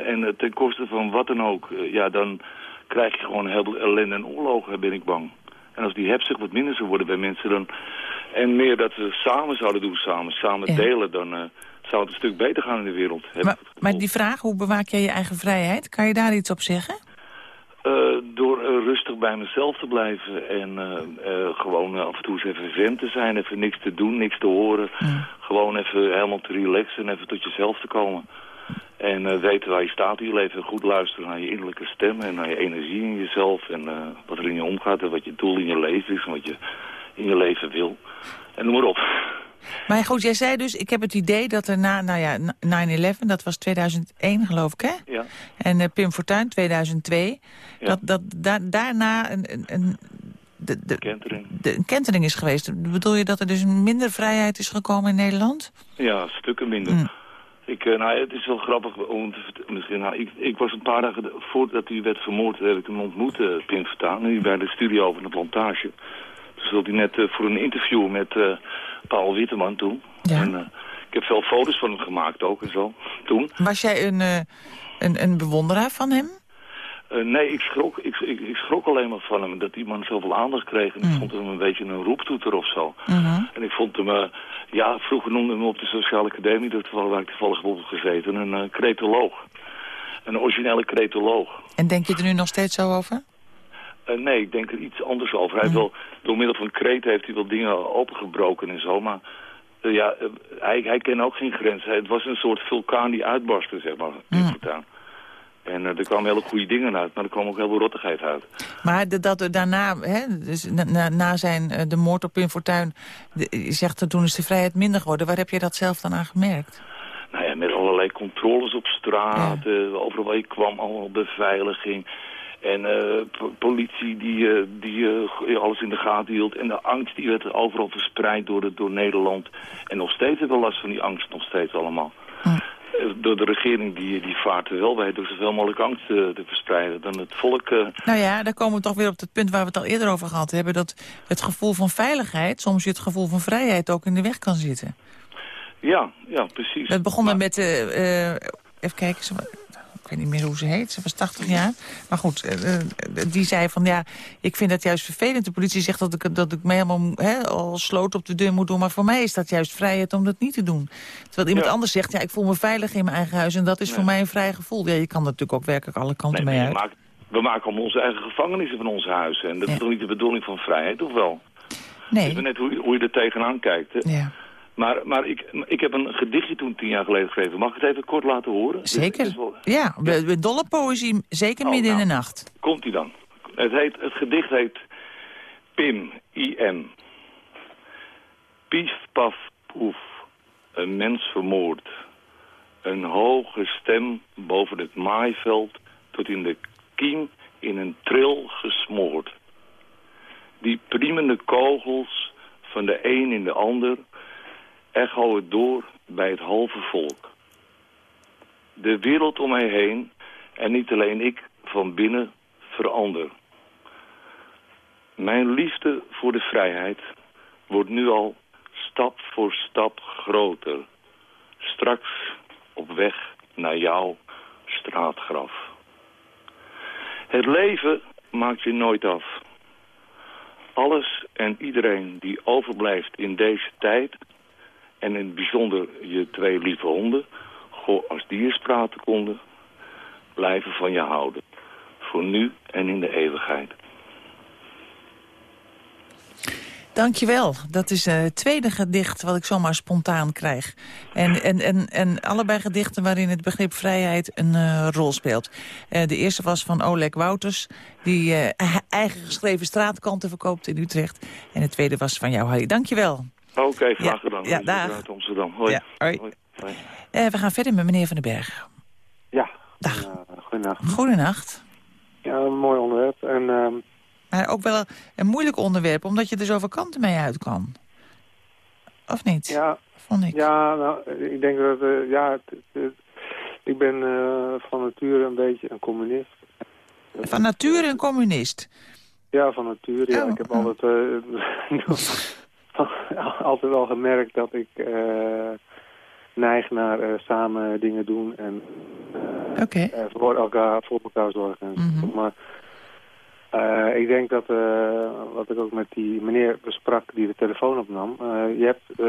en ten koste van wat dan ook, ja, dan krijg je gewoon heel veel ellende en oorlogen, ben ik bang. En als die hebzucht wat minder zou worden bij mensen, dan en meer dat we samen zouden doen, samen, samen delen, dan uh, zou het een stuk beter gaan in de wereld. Maar, maar, die vraag, hoe bewaak jij je eigen vrijheid, kan je daar iets op zeggen? Uh, door uh, rustig bij mezelf te blijven en gewoon af en toe eens even vent te zijn, even niks te doen, niks te horen. Gewoon even helemaal te relaxen en even tot jezelf te komen. En weten waar je staat in je leven. Goed luisteren naar je innerlijke stem en naar je energie in jezelf. En wat er in je omgaat en wat je doel in je leven is en wat je in je leven wil. En noem maar op. Maar goed, jij zei dus, ik heb het idee dat er na, nou ja, 9-11, dat was 2001 geloof ik, hè? Ja. En uh, Pim Fortuyn, 2002. Ja. Dat, dat da daarna een, een, de, de, kentering. De, een kentering is geweest. Bedoel je dat er dus minder vrijheid is gekomen in Nederland? Ja, stukken minder. Mm. Ik, uh, nou, het is wel grappig om te vertellen. Nou, ik, ik was een paar dagen voordat hij werd vermoord, heb ik hem ontmoet, uh, Pim Fortuyn, nu bij de studio van de plantage. Dus wilde hij net uh, voor een interview met uh, Paul Witteman toen. Ja. En, ik heb veel foto's van hem gemaakt ook en zo, toen. Was jij een, een, een bewonderaar van hem? nee, ik schrok, ik, ik, ik, schrok alleen maar van hem. Dat die man zoveel aandacht kreeg. En ik mm. vond hem een beetje een roeptoeter of zo. Mm -hmm. En ik vond hem... ja, vroeger noemde hem op de Sociale Academie... Dat, waar ik toevallig op gezeten. Een uh, cretoloog. Een originele cretoloog. En denk je er nu nog steeds zo over? Uh, nee, ik denk er iets anders over. Hij mm. wel, door middel van kreten heeft hij wel dingen opengebroken en zo, maar uh, ja, uh, hij, hij kende ook geen grenzen. Het was een soort vulkaan die uitbarstte, zeg maar, mm. En er kwamen hele goede dingen uit, maar er kwam ook heel veel rottigheid uit. Maar dat er daarna, hè, dus na, na zijn, de moord op Pim Fortuyn, je zegt toen is de vrijheid minder geworden. Waar heb je dat zelf dan aan gemerkt? Nou ja, met allerlei controles op straat, ja. overal waar je kwam, allemaal beveiliging. En uh, politie die, uh, die uh, alles in de gaten hield. En de angst die werd overal verspreid door, de, door Nederland. En nog steeds hebben we last van die angst, nog steeds allemaal. Hm. Door de regering die, die vaart er wel bij door zoveel mogelijk angst te verspreiden. Dan het volk... Nou ja, daar komen we toch weer op het punt waar we het al eerder over gehad hebben. Dat het gevoel van veiligheid, soms je het gevoel van vrijheid ook in de weg kan zitten. Ja, ja, precies. Het begon maar... met... even kijken, ik weet niet meer hoe ze heet, ze was 80 jaar. Maar goed, eh, eh, die zei van ja, ik vind dat juist vervelend. De politie zegt dat ik, dat ik me helemaal al sloot op de deur moet doen. Maar voor mij is dat juist vrijheid om dat niet te doen. Terwijl iemand anders zegt, ja, ik voel me veilig in mijn eigen huis. En dat is voor mij een vrij gevoel. Ja, je kan natuurlijk ook werkelijk alle kanten mee uit. Maakt, we maken allemaal onze eigen gevangenissen van onze huizen. En dat is toch niet de bedoeling van vrijheid, toch wel? Nee. Het is net hoe, hoe je er tegenaan kijkt. Hè? Ja. Maar, maar ik, ik heb een gedichtje toen tien jaar geleden geschreven. Mag ik het even kort laten horen? Zeker. Is wel- Ja, ja. dolle poëzie, zeker Oh, midden in nou. de nacht. Komt-ie dan. Het, heet, het gedicht heet Pim, I-M. Pief, paf, poef. Een mens vermoord. Een hoge stem boven het maaiveld tot in de kiem in een tril gesmoord. Die priemende kogels van de een in de ander echoen door bij het halve volk. De wereld om mij heen en niet alleen ik van binnen verander. Mijn liefde voor de vrijheid wordt nu al stap voor stap groter. Straks op weg naar jouw straatgraf. Het leven maakt je nooit af. Alles en iedereen die overblijft in deze tijd... en in het bijzonder je twee lieve honden... goh, als die praten konden... blijven van je houden. Voor nu en in de eeuwigheid. Dankjewel. Dat is eh, het tweede gedicht wat ik zomaar spontaan krijg. En, en, en, en allebei gedichten waarin het begrip vrijheid een eh, rol speelt. Eh, de eerste was van Oleg Wouters, die eigen geschreven straatkanten verkoopt in Utrecht. En de tweede was van jou, Harry. Dankjewel. Oké, graag Ja, gedaan. ja, ben Uit Amsterdam. Hoi. Ja, hoi. Hoi. Eh, we gaan verder met meneer Van den Berg. Ja. Dag. Uh, goedenacht. Goedenacht. Ja, een mooi onderwerp. En, ehm, Maar ook wel een moeilijk onderwerp, omdat je er zoveel kanten mee uit kan. Of niet? Ja, Vond ik. ja nou, ik denk dat... eh, ja, het- het- ik ben eh, van nature een beetje een communist. Van nature een communist. Ja, van nature. Ja. Oh, ik heb oh. altijd, altijd wel gemerkt dat ik eh, neig naar eh, samen dingen doen en eh, voor, elkaar, voor elkaar zorgen. en zo. Mhm. Maar ik denk dat, wat ik ook met die meneer besprak die de telefoon opnam, je hebt,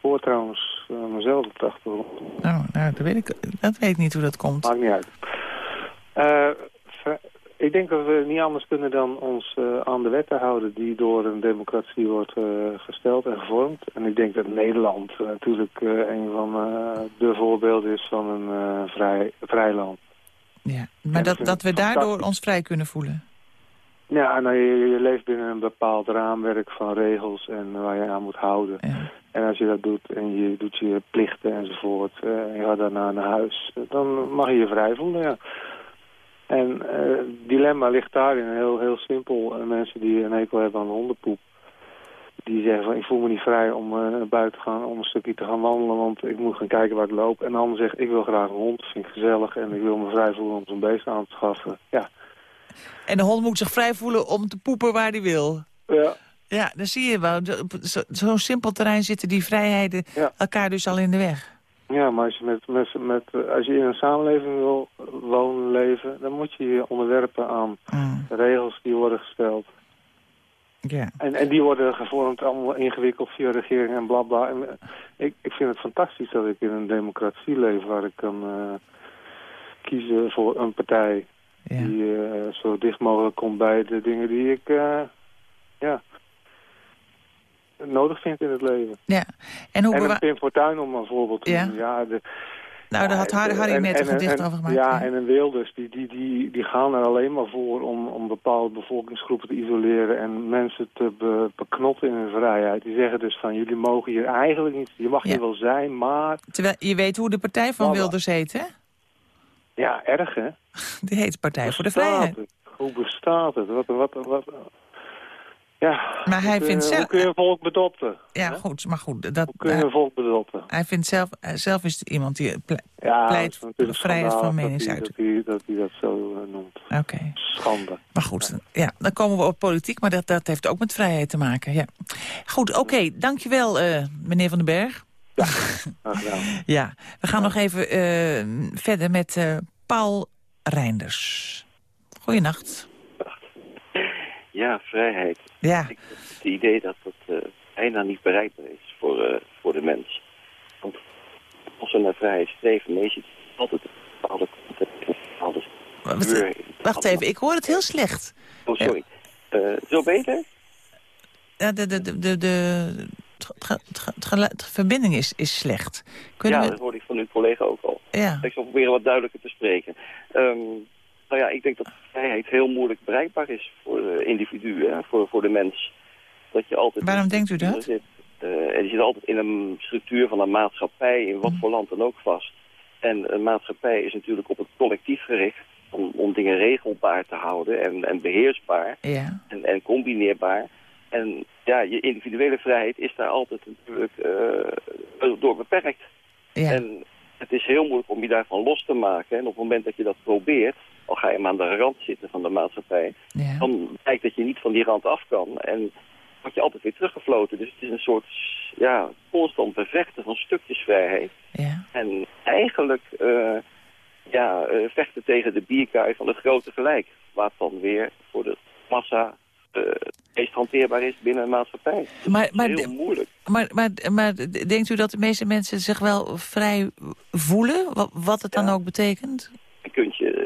hoor trouwens mezelf op de achtergrond. Nou, nou dat, weet ik, dat weet ik niet hoe dat komt. Maakt niet uit. Ik denk dat we niet anders kunnen dan ons eh, aan de wetten houden die door een democratie wordt eh, gesteld en gevormd. En ik denk dat Nederland eh, natuurlijk een van de voorbeelden is van een vrij, vrij land. Ja. Maar dat, dat we daardoor ons vrij kunnen voelen. Ja, nou, je, je leeft binnen een bepaald raamwerk van regels en waar je aan moet houden. Ja. En als je dat doet en je doet je plichten enzovoort, en je gaat daarna naar huis, dan mag je je vrij voelen, ja. En eh, het dilemma ligt daarin heel, heel simpel. Eh, mensen die een hekel hebben aan hondenpoep, die zeggen van ik voel me niet vrij om eh, naar buiten te gaan, om een stukje te gaan wandelen, want ik moet gaan kijken waar ik loop. En de ander zegt ik wil graag een hond, vind ik gezellig en ik wil me vrij voelen om zo'n beest aan te schaffen. Ja, En de hond moet zich vrij voelen om te poepen waar hij wil. ja. Ja, dan zie je wel. Zo'n simpel terrein zitten die vrijheden Ja. elkaar dus al in de weg. Ja, maar als je, met, met, met, als je in een samenleving wil wonen, leven, dan moet je je onderwerpen aan Mm, regels die worden gesteld. ja. En, en die worden gevormd allemaal ingewikkeld via regering en bla bla. En, eh, ik, ik vind het fantastisch dat ik in een democratie leef waar ik kan eh, kiezen voor een partij die eh, zo dicht mogelijk komt bij de dingen die ik ja, nodig vind in het leven. ja. En hoe En een Pim Fortuyn om een voorbeeld te noemen. Ja, de, Nou, daar had Harry, Harry net een en- gedicht over gemaakt. Ja, en een Wilders, die, die, die, die gaan er alleen maar voor om, om bepaalde bevolkingsgroepen te isoleren en mensen te be- beknotten in hun vrijheid. Die zeggen dus van, jullie mogen hier eigenlijk niet, je mag Ja. hier wel zijn, maar Terwijl je weet hoe de partij van. Wilders heet, hè? ja, erg hè? Die heet Partij voor de Bestaat Vrijheid. het? Hoe bestaat het? Wat, wat, wat, ja, Maar hij vindt zelf- Hoe kun je een volk bedotten? Ja, goed, maar goed. Dat, Hoe kun je een volk bedotten? hij vindt zelf, hij zelf is iemand die... ple- Ja, pleit voor vrijheid van meningsuiting. Dat hij dat, hij dat zo eh, noemt. Oké. Schande. Maar goed, ja, dan komen we op politiek, maar dat, dat heeft ook met vrijheid te maken. Ja. Goed, oké, dankjewel eh meneer Van den Berg. Gedaan. Ja, we gaan nog even eh, verder met eh, Paul Reinders. Goeienacht. Ja, vrijheid. Ja. Ik heb het idee dat dat uh, bijna niet bereikbaar is voor, uh, voor de mens. Want als we naar vrijheid streven, is het altijd bepaalde bepaalde Wacht, wacht even, ik hoor het heel slecht. Oh, sorry. Uh, zo beter? Ja, de, de, de, de, de, de verbinding is, is slecht. Kunnen ja, we... dat hoorde ik van uw collega ook al. Ja. Ik zal proberen wat duidelijker te spreken. Um, nou ja, ik denk dat vrijheid heel moeilijk bereikbaar is voor de individu, hè, voor, voor de mens. Dat je altijd Waarom denkt u dat? Zit. Uh, en je zit altijd in een structuur van een maatschappij, in wat voor land dan ook vast. En een maatschappij is natuurlijk op het collectief gericht om, om dingen regelbaar te houden en, en beheersbaar ja. en, en combineerbaar. En ja, je individuele vrijheid is daar altijd natuurlijk uh, door beperkt. Ja. En het is heel moeilijk om je daarvan los te maken. En op het moment dat je dat probeert, al ga je maar aan de rand zitten van de maatschappij, ja. dan blijkt dat je niet van die rand af kan. En word je altijd weer teruggefloten. Dus het is een soort ja, constant bevechten van stukjesvrijheid. Ja. En eigenlijk uh, ja, uh, vechten tegen de bierkaai van het grote gelijk. Wat dan weer voor de massa uh, meest hanteerbaar is binnen een maatschappij. Maar, maar, heel moeilijk. Maar, maar, maar denkt u dat de meeste mensen zich wel vrij voelen? Wat, wat het dan ook betekent? Je kunt je, uh, bij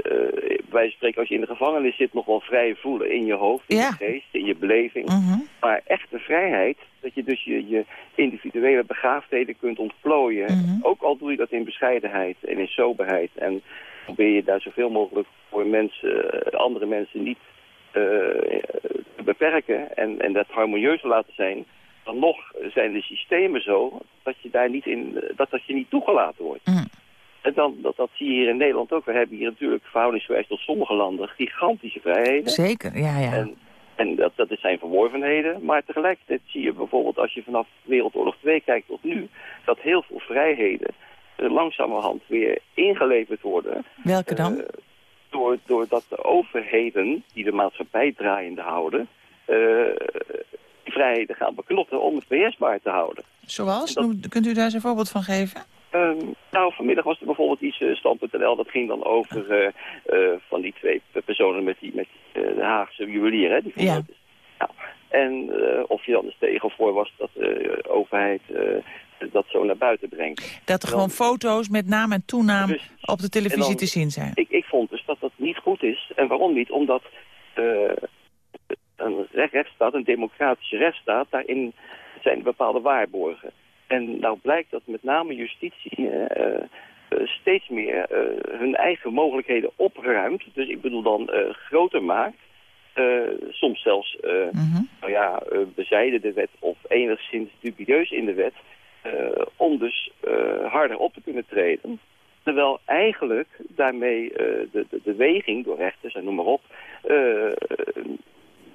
wijze van spreken, als je in de gevangenis zit, nog wel vrij voelen in je hoofd, in ja. je geest, in je beleving. Mm -hmm. Maar echte vrijheid, dat je dus je, je individuele begaafdheden kunt ontplooien. Mm -hmm. Ook al doe je dat in bescheidenheid en in soberheid. En probeer je daar zoveel mogelijk voor mensen, andere mensen niet uh, te beperken en, en dat harmonieus te laten zijn, dan nog zijn de systemen zo dat je daar niet in, dat, dat je niet toegelaten wordt. Mm. En dan, dat, dat zie je hier in Nederland ook. We hebben hier natuurlijk verhoudingsgewijs tot sommige landen gigantische vrijheden. Zeker, ja, ja. En, en dat, dat zijn verworvenheden. Maar tegelijkertijd zie je bijvoorbeeld als je vanaf Wereldoorlog 2 kijkt tot nu, dat heel veel vrijheden uh, langzamerhand weer ingeleverd worden. Welke dan? Uh, door, doordat de overheden die de maatschappij draaiende houden, uh, vrijheden gaan beknotten om het beheersbaar te houden. Zoals? Dat... Kunt u daar eens een voorbeeld van geven? Um, nou, vanmiddag was er bijvoorbeeld iets uh, stand.nl, dat ging dan over uh, uh, van die twee personen met, die, met de Haagse juwelier, hè, die ja. Nou, en of je dan dus tegen voor was dat de overheid dat zo naar buiten brengt. Dat er gewoon foto's met naam en toenaam dus, op de televisie dan, te zien zijn. Ik, ik vond dus dat dat niet goed is. En waarom niet? Omdat een rechtsstaat, een democratische rechtsstaat, daarin zijn bepaalde waarborgen. En nou blijkt dat met name justitie uh, uh, steeds meer uh, hun eigen mogelijkheden opruimt. Dus ik bedoel dan groter maakt. soms zelfs mm -hmm. nou ja, bezijden de wet of enigszins dubieus in de wet. om dus harder op te kunnen treden. Terwijl eigenlijk daarmee de, de, de weging door rechters en noem maar op...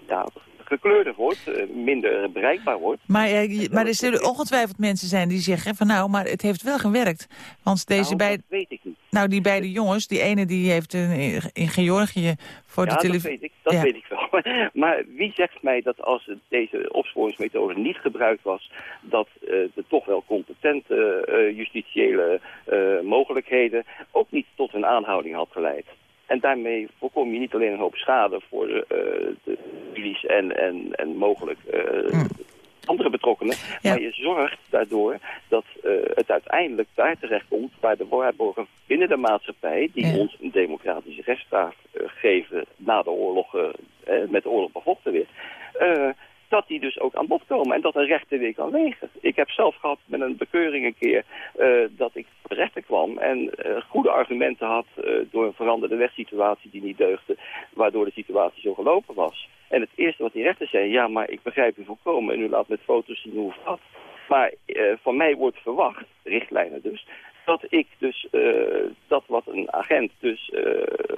ja, gekleurder wordt, minder bereikbaar wordt. Maar, uh, maar er zullen ongetwijfeld mensen zijn die zeggen van nou, maar het heeft wel gewerkt. Want deze nou, beide... weet ik niet. Nou, die beide jongens, die ene die heeft in, in Georgië voor ja, de televisie... dat weet ik, dat ja. weet ik wel. maar wie zegt mij dat als deze opsporingsmethode niet gebruikt was, dat uh, de toch wel competente uh, justitiële mogelijkheden ook niet tot een aanhouding had geleid? En daarmee voorkom je niet alleen een hoop schade voor uh, de families en, en, en mogelijk uh, mm. andere betrokkenen. Ja. Maar je zorgt daardoor dat uh, het uiteindelijk daar terechtkomt waar de waarborgen binnen de maatschappij, die ja. ons een democratische rechtsstaat geven na de oorlog, met de oorlog bevochten weer, dat die dus ook aan bod komen en dat een rechter weer kan wegen. Ik heb zelf gehad met een bekeuring een keer uh, dat ik voor de rechter kwam en uh, goede argumenten had uh, door een veranderde wegsituatie die niet deugde, waardoor de situatie zo gelopen was. En het eerste wat die rechter zei, ja, maar ik begrijp u volkomen en u laat met foto's zien hoe gaat. Maar van mij wordt verwacht, richtlijnen dus, dat ik dus dat wat een agent dus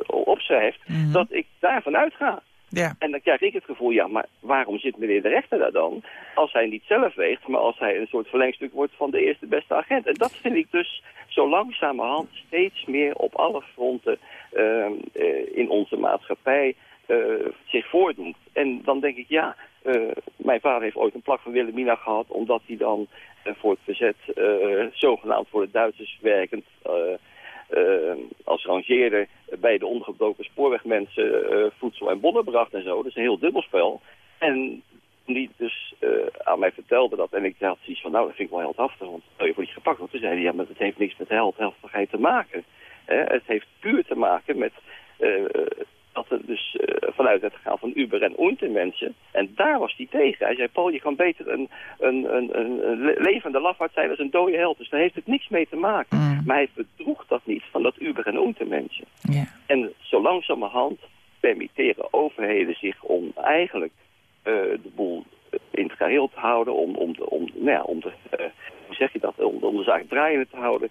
opschrijft, mm -hmm. dat ik daarvan uitga. Ja. En dan krijg ik het gevoel, ja, maar waarom zit meneer de rechter daar dan? Als hij niet zelf weegt, maar als hij een soort verlengstuk wordt van de eerste beste agent. En dat vind ik dus zo langzamerhand steeds meer op alle fronten uh, uh, in onze maatschappij uh, zich voordoen. En dan denk ik, ja, mijn vader heeft ooit een plak van Wilhelmina gehad, omdat hij dan voor het verzet zogenaamd voor de Duitsers werkend als rangeerder bij de ondergebroken spoorwegmensen voedsel en bonnen bracht en zo. Dat is een heel dubbelspel. En die dus aan mij vertelde dat. En ik had zoiets van, nou, dat vind ik wel heldhaftig. Want stel je voor je gepakt wordt. Toen zei hij, ja, maar het heeft niks met heldhaftigheid te maken. het heeft puur te maken met dat er dus uh, vanuit het gaan van Uber en Untermensen. En daar was hij tegen. Hij zei, Paul, je kan beter een, een, een, een levende lafaard zijn als een dode held. Dus daar heeft het niks mee te maken. Mm. Maar hij verdroeg dat niet van dat Uber en Untermensen. Yeah. En zo langzamerhand permitteren overheden zich om eigenlijk uh, de boel in het geheel te houden. Om, om, de, om, nou ja, om de, uh, hoe zeg je dat, om, om de zaak draaiende te houden.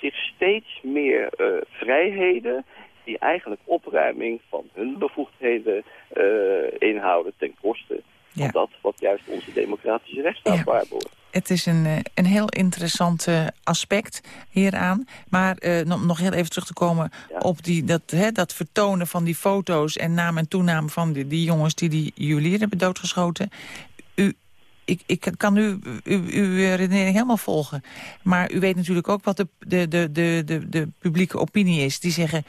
zich steeds meer vrijheden die eigenlijk opruiming van hun bevoegdheden uh, inhouden ten koste van dat wat juist onze democratische rechtsstaat ja. waarborgt. Het is een, eh, een heel interessant uh, aspect hieraan. Maar uh, nog heel even terug te komen op die, dat, hè, dat vertonen van die foto's... en naam en toename van die, die jongens die die juwelier hebben doodgeschoten. U, ik, ik kan u, u, uw redenering helemaal volgen. Maar u weet natuurlijk ook wat de, de, de, de, de, de publieke opinie is. Die zeggen,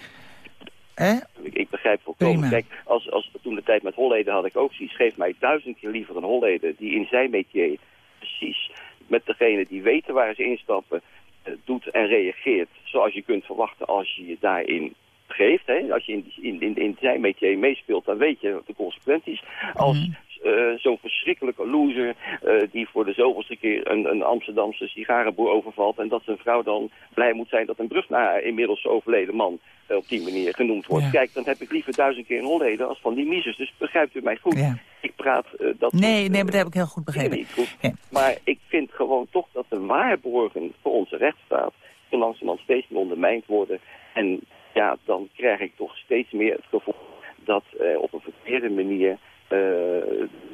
ik, ik, begrijp volkomen. Kijk, als, als, toen de tijd met Holleden had ik ook zoiets. Geef mij duizend keer liever een Holleden die in zijn métier precies met degene die weten waar ze instappen uh, doet en reageert zoals je kunt verwachten als je je daarin geeft. Hè? Als je in, in, in, in zijn métier meespeelt, dan weet je de consequenties. Als mhm. Uh, zo'n verschrikkelijke loser uh, die voor de zoveelste keer een, een Amsterdamse sigarenboer overvalt... en dat zijn vrouw dan blij moet zijn dat een brug naar haar inmiddels overleden man uh, op die manier genoemd wordt. Kijk, dan heb ik liever duizend keer een Holleden als van die misers. Dus begrijpt u mij goed? Ja. Ik praat dat... Nee, nee, maar dat heb ik heel goed begrepen. Ja. Maar ik vind gewoon toch dat de waarborgen voor onze rechtsstaat... zo langzamerhand steeds meer ondermijnd worden... En ja, dan krijg ik toch steeds meer het gevoel dat op een verkeerde manier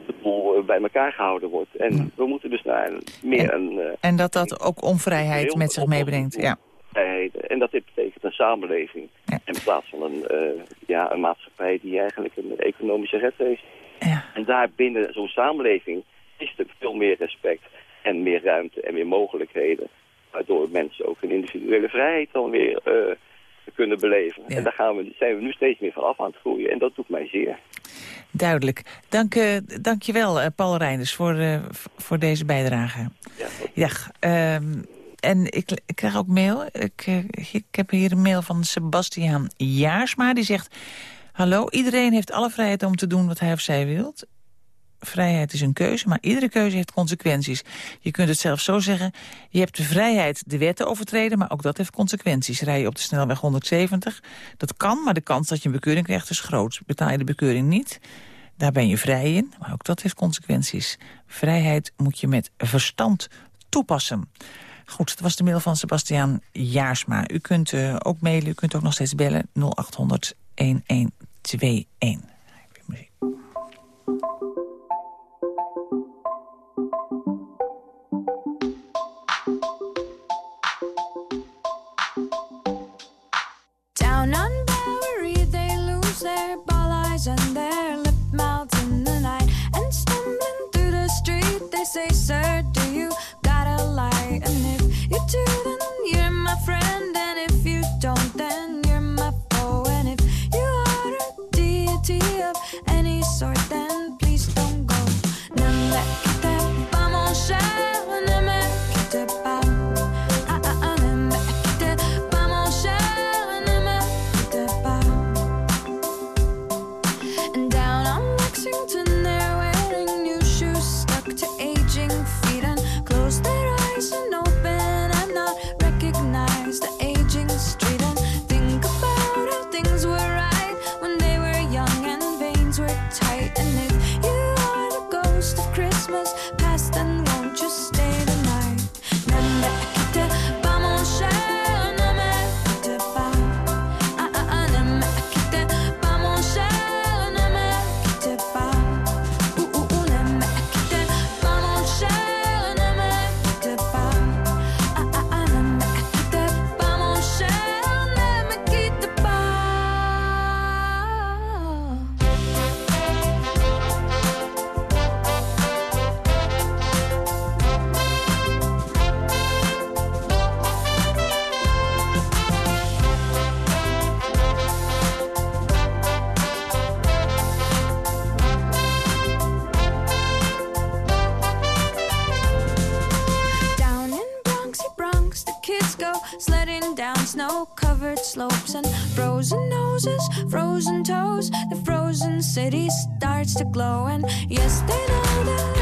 de boel eh, bij elkaar gehouden wordt. En we moeten dus naar meer en, een... en dat dat ook onvrijheid met zich meebrengt, ja. En dat dit betekent een samenleving. Ja. In plaats van een, ja, een maatschappij die eigenlijk een economische red heeft. Ja. En daar binnen zo'n samenleving is er veel meer respect en meer ruimte en meer mogelijkheden. Waardoor mensen ook hun individuele vrijheid dan weer kunnen beleven. En daar gaan we, zijn we nu steeds meer van af aan het groeien. En dat doet mij zeer. Duidelijk. Dank, uh, dank je wel, uh, Paul Reinders, voor, uh, voor deze bijdrage. Ja, ja um, en ik, ik, krijg ook mail. Ik, ik heb hier een mail van Sebastiaan Jaarsma. Die zegt... Hallo, iedereen heeft alle vrijheid om te doen wat hij of zij wilt vrijheid is een keuze, maar iedere keuze heeft consequenties. Je kunt het zelf zo zeggen, je hebt de vrijheid de wetten overtreden, maar ook dat heeft consequenties. Rij je op de snelweg 170, dat kan, maar de kans dat je een bekeuring krijgt is groot. Betaal je de bekeuring niet, daar ben je vrij in, maar ook dat heeft consequenties. Vrijheid moet je met verstand toepassen. Goed, dat was de mail van Sebastiaan Jaarsma. U kunt uh, ook mailen, u kunt ook nog steeds bellen 0800 1121. Down snow-covered slopes and frozen noses, frozen toes. The frozen city starts to glow, and yes, they know that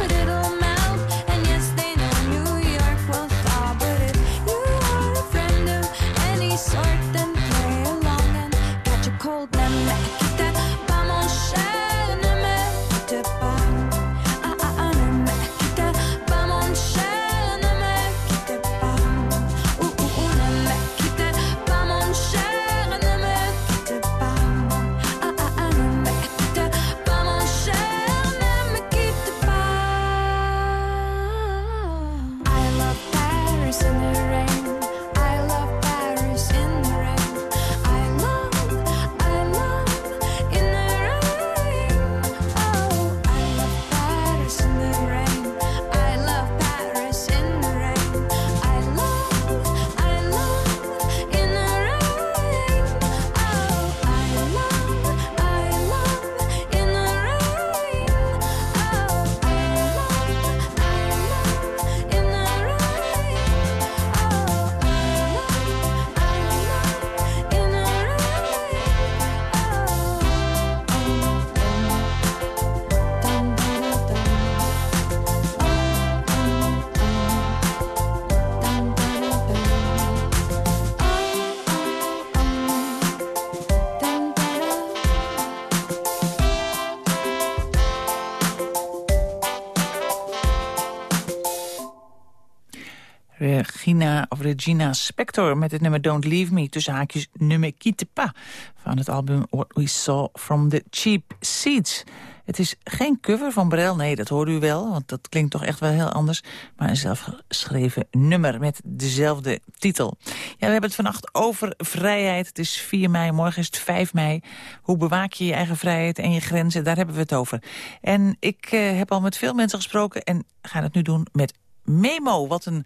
Regina of Regina Spector met het nummer Don't Leave Me... tussen haakjes nummer Quitte pas van het album What We Saw From The Cheap Seats. Het is geen cover van Brel, nee, dat hoorde u wel... want dat klinkt toch echt wel heel anders... maar een zelfgeschreven nummer met dezelfde titel. Ja, we hebben het vannacht over vrijheid. Het is 4 mei, morgen is het 5 mei. Hoe bewaak je je eigen vrijheid en je grenzen? Daar hebben we het over. En ik eh, heb al met veel mensen gesproken... en ga het nu doen met Memo, wat een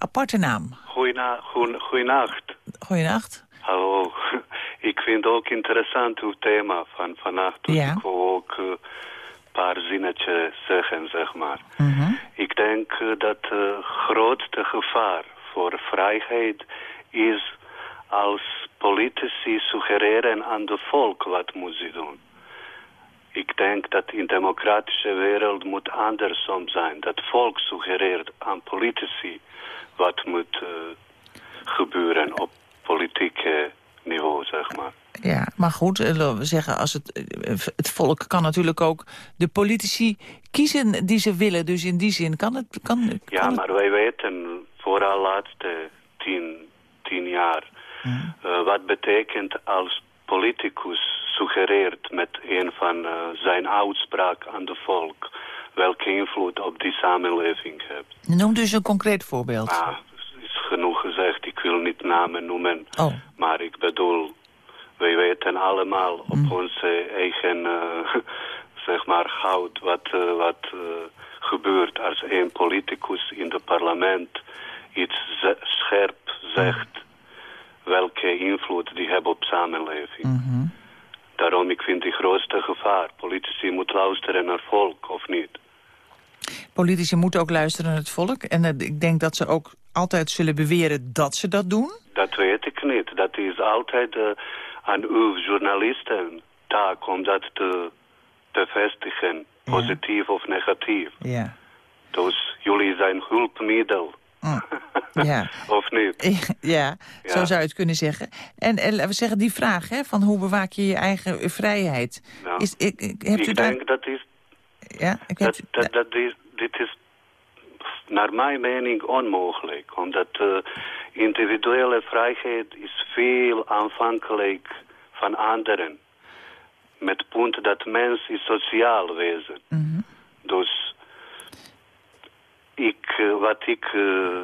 aparte naam. Goeina, goeien, goeienacht. Goeienacht. Hallo. Ik vind ook interessant uw thema van vannacht. Ja. ik wil ook een paar zinnetjes zeggen, zeg maar. Mhm. Ik denk eh, dat het grootste gevaar voor vrijheid is als politici suggereren aan de volk wat moet ze doen. Ik denk dat in de democratische wereld moet andersom zijn. Dat volk suggereert aan politici wat moet eh, gebeuren op politieke niveau, zeg maar. Ja, maar goed, eh, laten we zeggen, als het, eh, het volk kan natuurlijk ook de politici kiezen die ze willen. Dus in die zin kan het... Kan, Ja, maar wij weten vooral de laatste tien, tien jaar wat betekent als politicus suggereert met een van zijn uitspraak aan de volk welke invloed op die samenleving heeft. Noem dus een concreet voorbeeld. Ah, is genoeg gezegd, ik wil niet namen noemen, Oh. maar ik bedoel, wij weten allemaal op onze eigen, eh, zeg maar, goud wat, eh, wat eh, gebeurt als een politicus in het parlement iets scherp zegt, welke invloed die hebben op samenleving. Mhm. Daarom ik vind die grootste gevaar. Politici moeten luisteren naar volk, of niet? Politici moeten ook luisteren naar het volk. En eh, ik denk dat ze ook altijd zullen beweren dat ze dat doen. Dat weet ik niet. Dat is altijd eh, aan uw journalisten taak om dat te bevestigen, positief of negatief. Ja. Dus jullie zijn hulpmiddel, Ja. of niet? ja, zo Ja. zou je het kunnen zeggen. En, en laten we zeggen, die vraag hè, van hoe bewaak je je eigen vrijheid. Ja. Is, ik, ik, hebt u ik daar... denk dat is, Ja, ik heb... dat, dat, dat is, dit is naar mijn mening onmogelijk. Omdat eh, individuele vrijheid is veel aanvankelijk van anderen. Met het punt dat mens is sociaal wezen. Dus ik, eh, wat ik eh,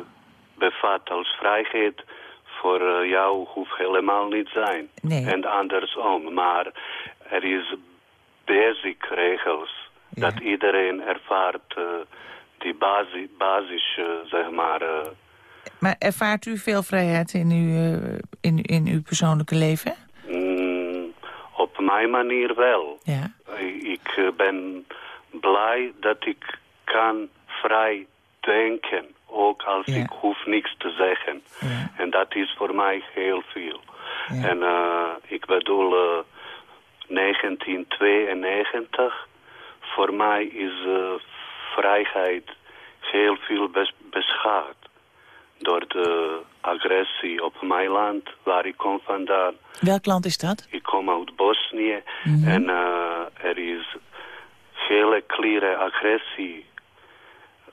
bevat als vrijheid voor jou hoeft helemaal niet zijn. Nee. En andersom. Maar er is basic regels dat iedereen ervaart eh, die basis, basis eh, zeg maar... eh, Maar ervaart u veel vrijheid in uw, in, in uw persoonlijke leven? mm, op mijn manier wel. Ja. Ik ben blij dat ik kan vrij denken ook als ik hoef niks te zeggen. En dat is voor mij heel veel. En uh, ik bedoel, uh, 1992, voor mij is uh, vrijheid heel veel bes door de agressie op mijn land, waar ik kom vandaan. Welk land is dat? Ik kom uit Bosnië mm -hmm. en uh, er is hele klare agressie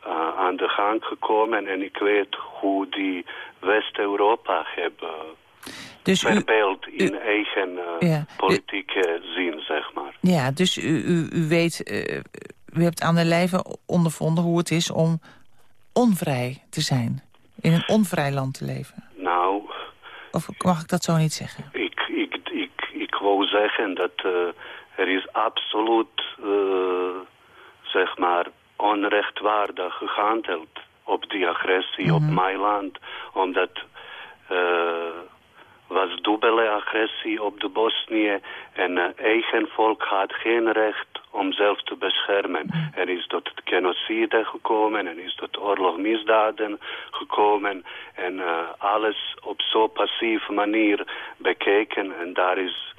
uh, aan de gang gekomen en ik weet hoe die West-Europa hebben dus verbeeld in eigen uh, ja, politieke u, zin, zeg maar. Ja, dus u, u, u weet, uh, u hebt aan de lijve ondervonden hoe het is om onvrij te zijn. In een onvrij land te leven. Nou... Of mag ik dat zo niet zeggen? Ik, ik, ik, ik wou zeggen dat uh, er is absoluut, zeg maar, onrechtvaardig gehandeld op die agressie mm -hmm. op mijn land. Omdat was dubbele agressie op de Bosnië en uh, eigen volk had geen recht om zelf te beschermen. Er is tot genocide gekomen, er is tot oorlogsmisdaden gekomen en uh, alles op zo'n passieve manier bekeken en daar is,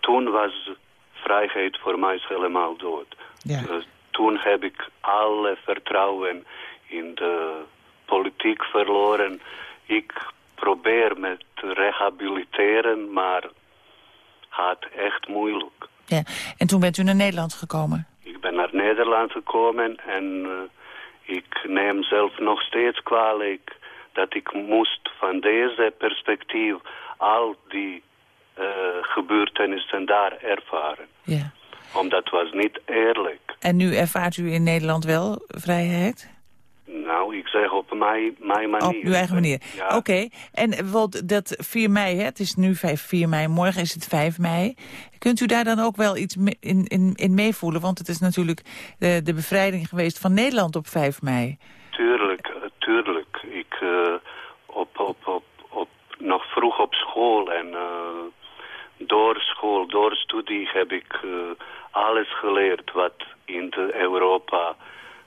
toen was vrijheid voor mij helemaal dood. Ja. Dus toen heb ik alle vertrouwen in de politiek verloren. Ik probeer me te rehabiliteren, maar gaat echt moeilijk. Ja, en toen bent u naar Nederland gekomen? Ik ben naar Nederland gekomen en uh, ik neem zelf nog steeds kwalijk dat ik moest van deze perspectief al die uh, gebeurtenissen daar ervaren. Ja. Omdat het was niet eerlijk. En nu ervaart u in Nederland wel vrijheid? Nou, ik zeg op mijn, mijn manier. Op uw eigen manier. Ja. Oké. Okay. En bijvoorbeeld dat 4 mei, hè? het is nu 5, 4 mei, morgen is het 5 mei. Kunt u daar dan ook wel iets in, in, in meevoelen? Want het is natuurlijk de, de bevrijding geweest van Nederland op 5 mei. Tuurlijk, tuurlijk. Ik, uh, op, op, op, op, nog vroeg op school en uh, door school, door studie heb ik uh, alles geleerd wat in de Europa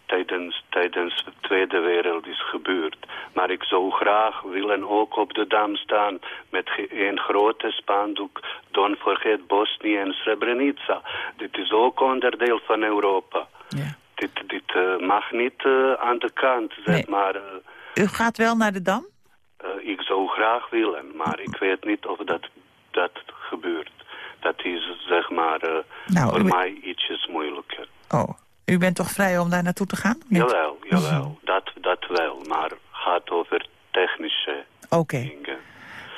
tijdens, tijdens de Tweede Wereld is gebeurd. Maar ik zou graag willen ook op de dam staan met een grote spandoek. Don't forget Bosnië en Srebrenica. Dit is ook onderdeel van Europa. Ja. Dit, dit uh, mag niet uh, aan de kant, zeg nee. maar. Uh, U gaat wel naar de dam? ik zou graag willen, maar ik weet niet of dat, dat gebeurt. Dat is, zeg maar, nou, voor mij ietsjes moeilijker. Oh, u bent toch vrij om daar naartoe te gaan? Jawel, jawel. Mm. Dat, dat wel. Maar het gaat over technische okay. dingen.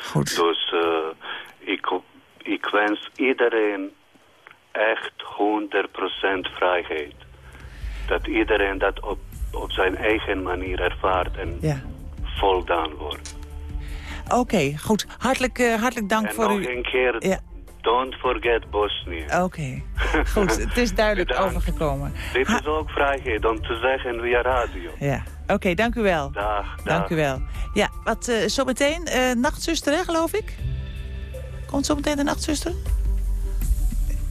Goed. Dus uh, ik, ik wens iedereen echt 100% vrijheid. Dat iedereen dat op, op zijn eigen manier ervaart en ja. voldaan wordt. Oké, okay, goed. Hartelijk, uh, hartelijk dank en voor nog u. een keer... Ja. Don't forget Bosnië. Oké, okay. goed. Het is duidelijk overgekomen. Dit is ook vrijheid om te zeggen via radio. Ja, oké, okay, dank u wel. Dag, Dank dag. u wel. Ja, wat uh, zometeen, uh, nachtzuster, hè, geloof ik? Komt zometeen de nachtzuster?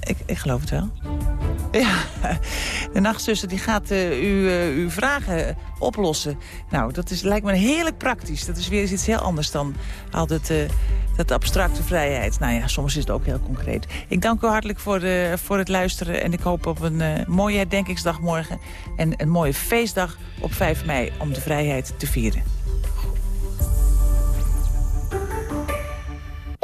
Ik, ik geloof het wel. Ja, de nachtzuster die gaat uh, u, uh, uw vragen oplossen. Nou, dat is, lijkt me heerlijk praktisch. Dat is weer iets heel anders dan altijd uh, dat abstracte vrijheid. Nou ja, soms is het ook heel concreet. Ik dank u hartelijk voor, voor het luisteren. En ik hoop op een mooie herdenkingsdag morgen. En een mooie feestdag op 5 mei om de vrijheid te vieren.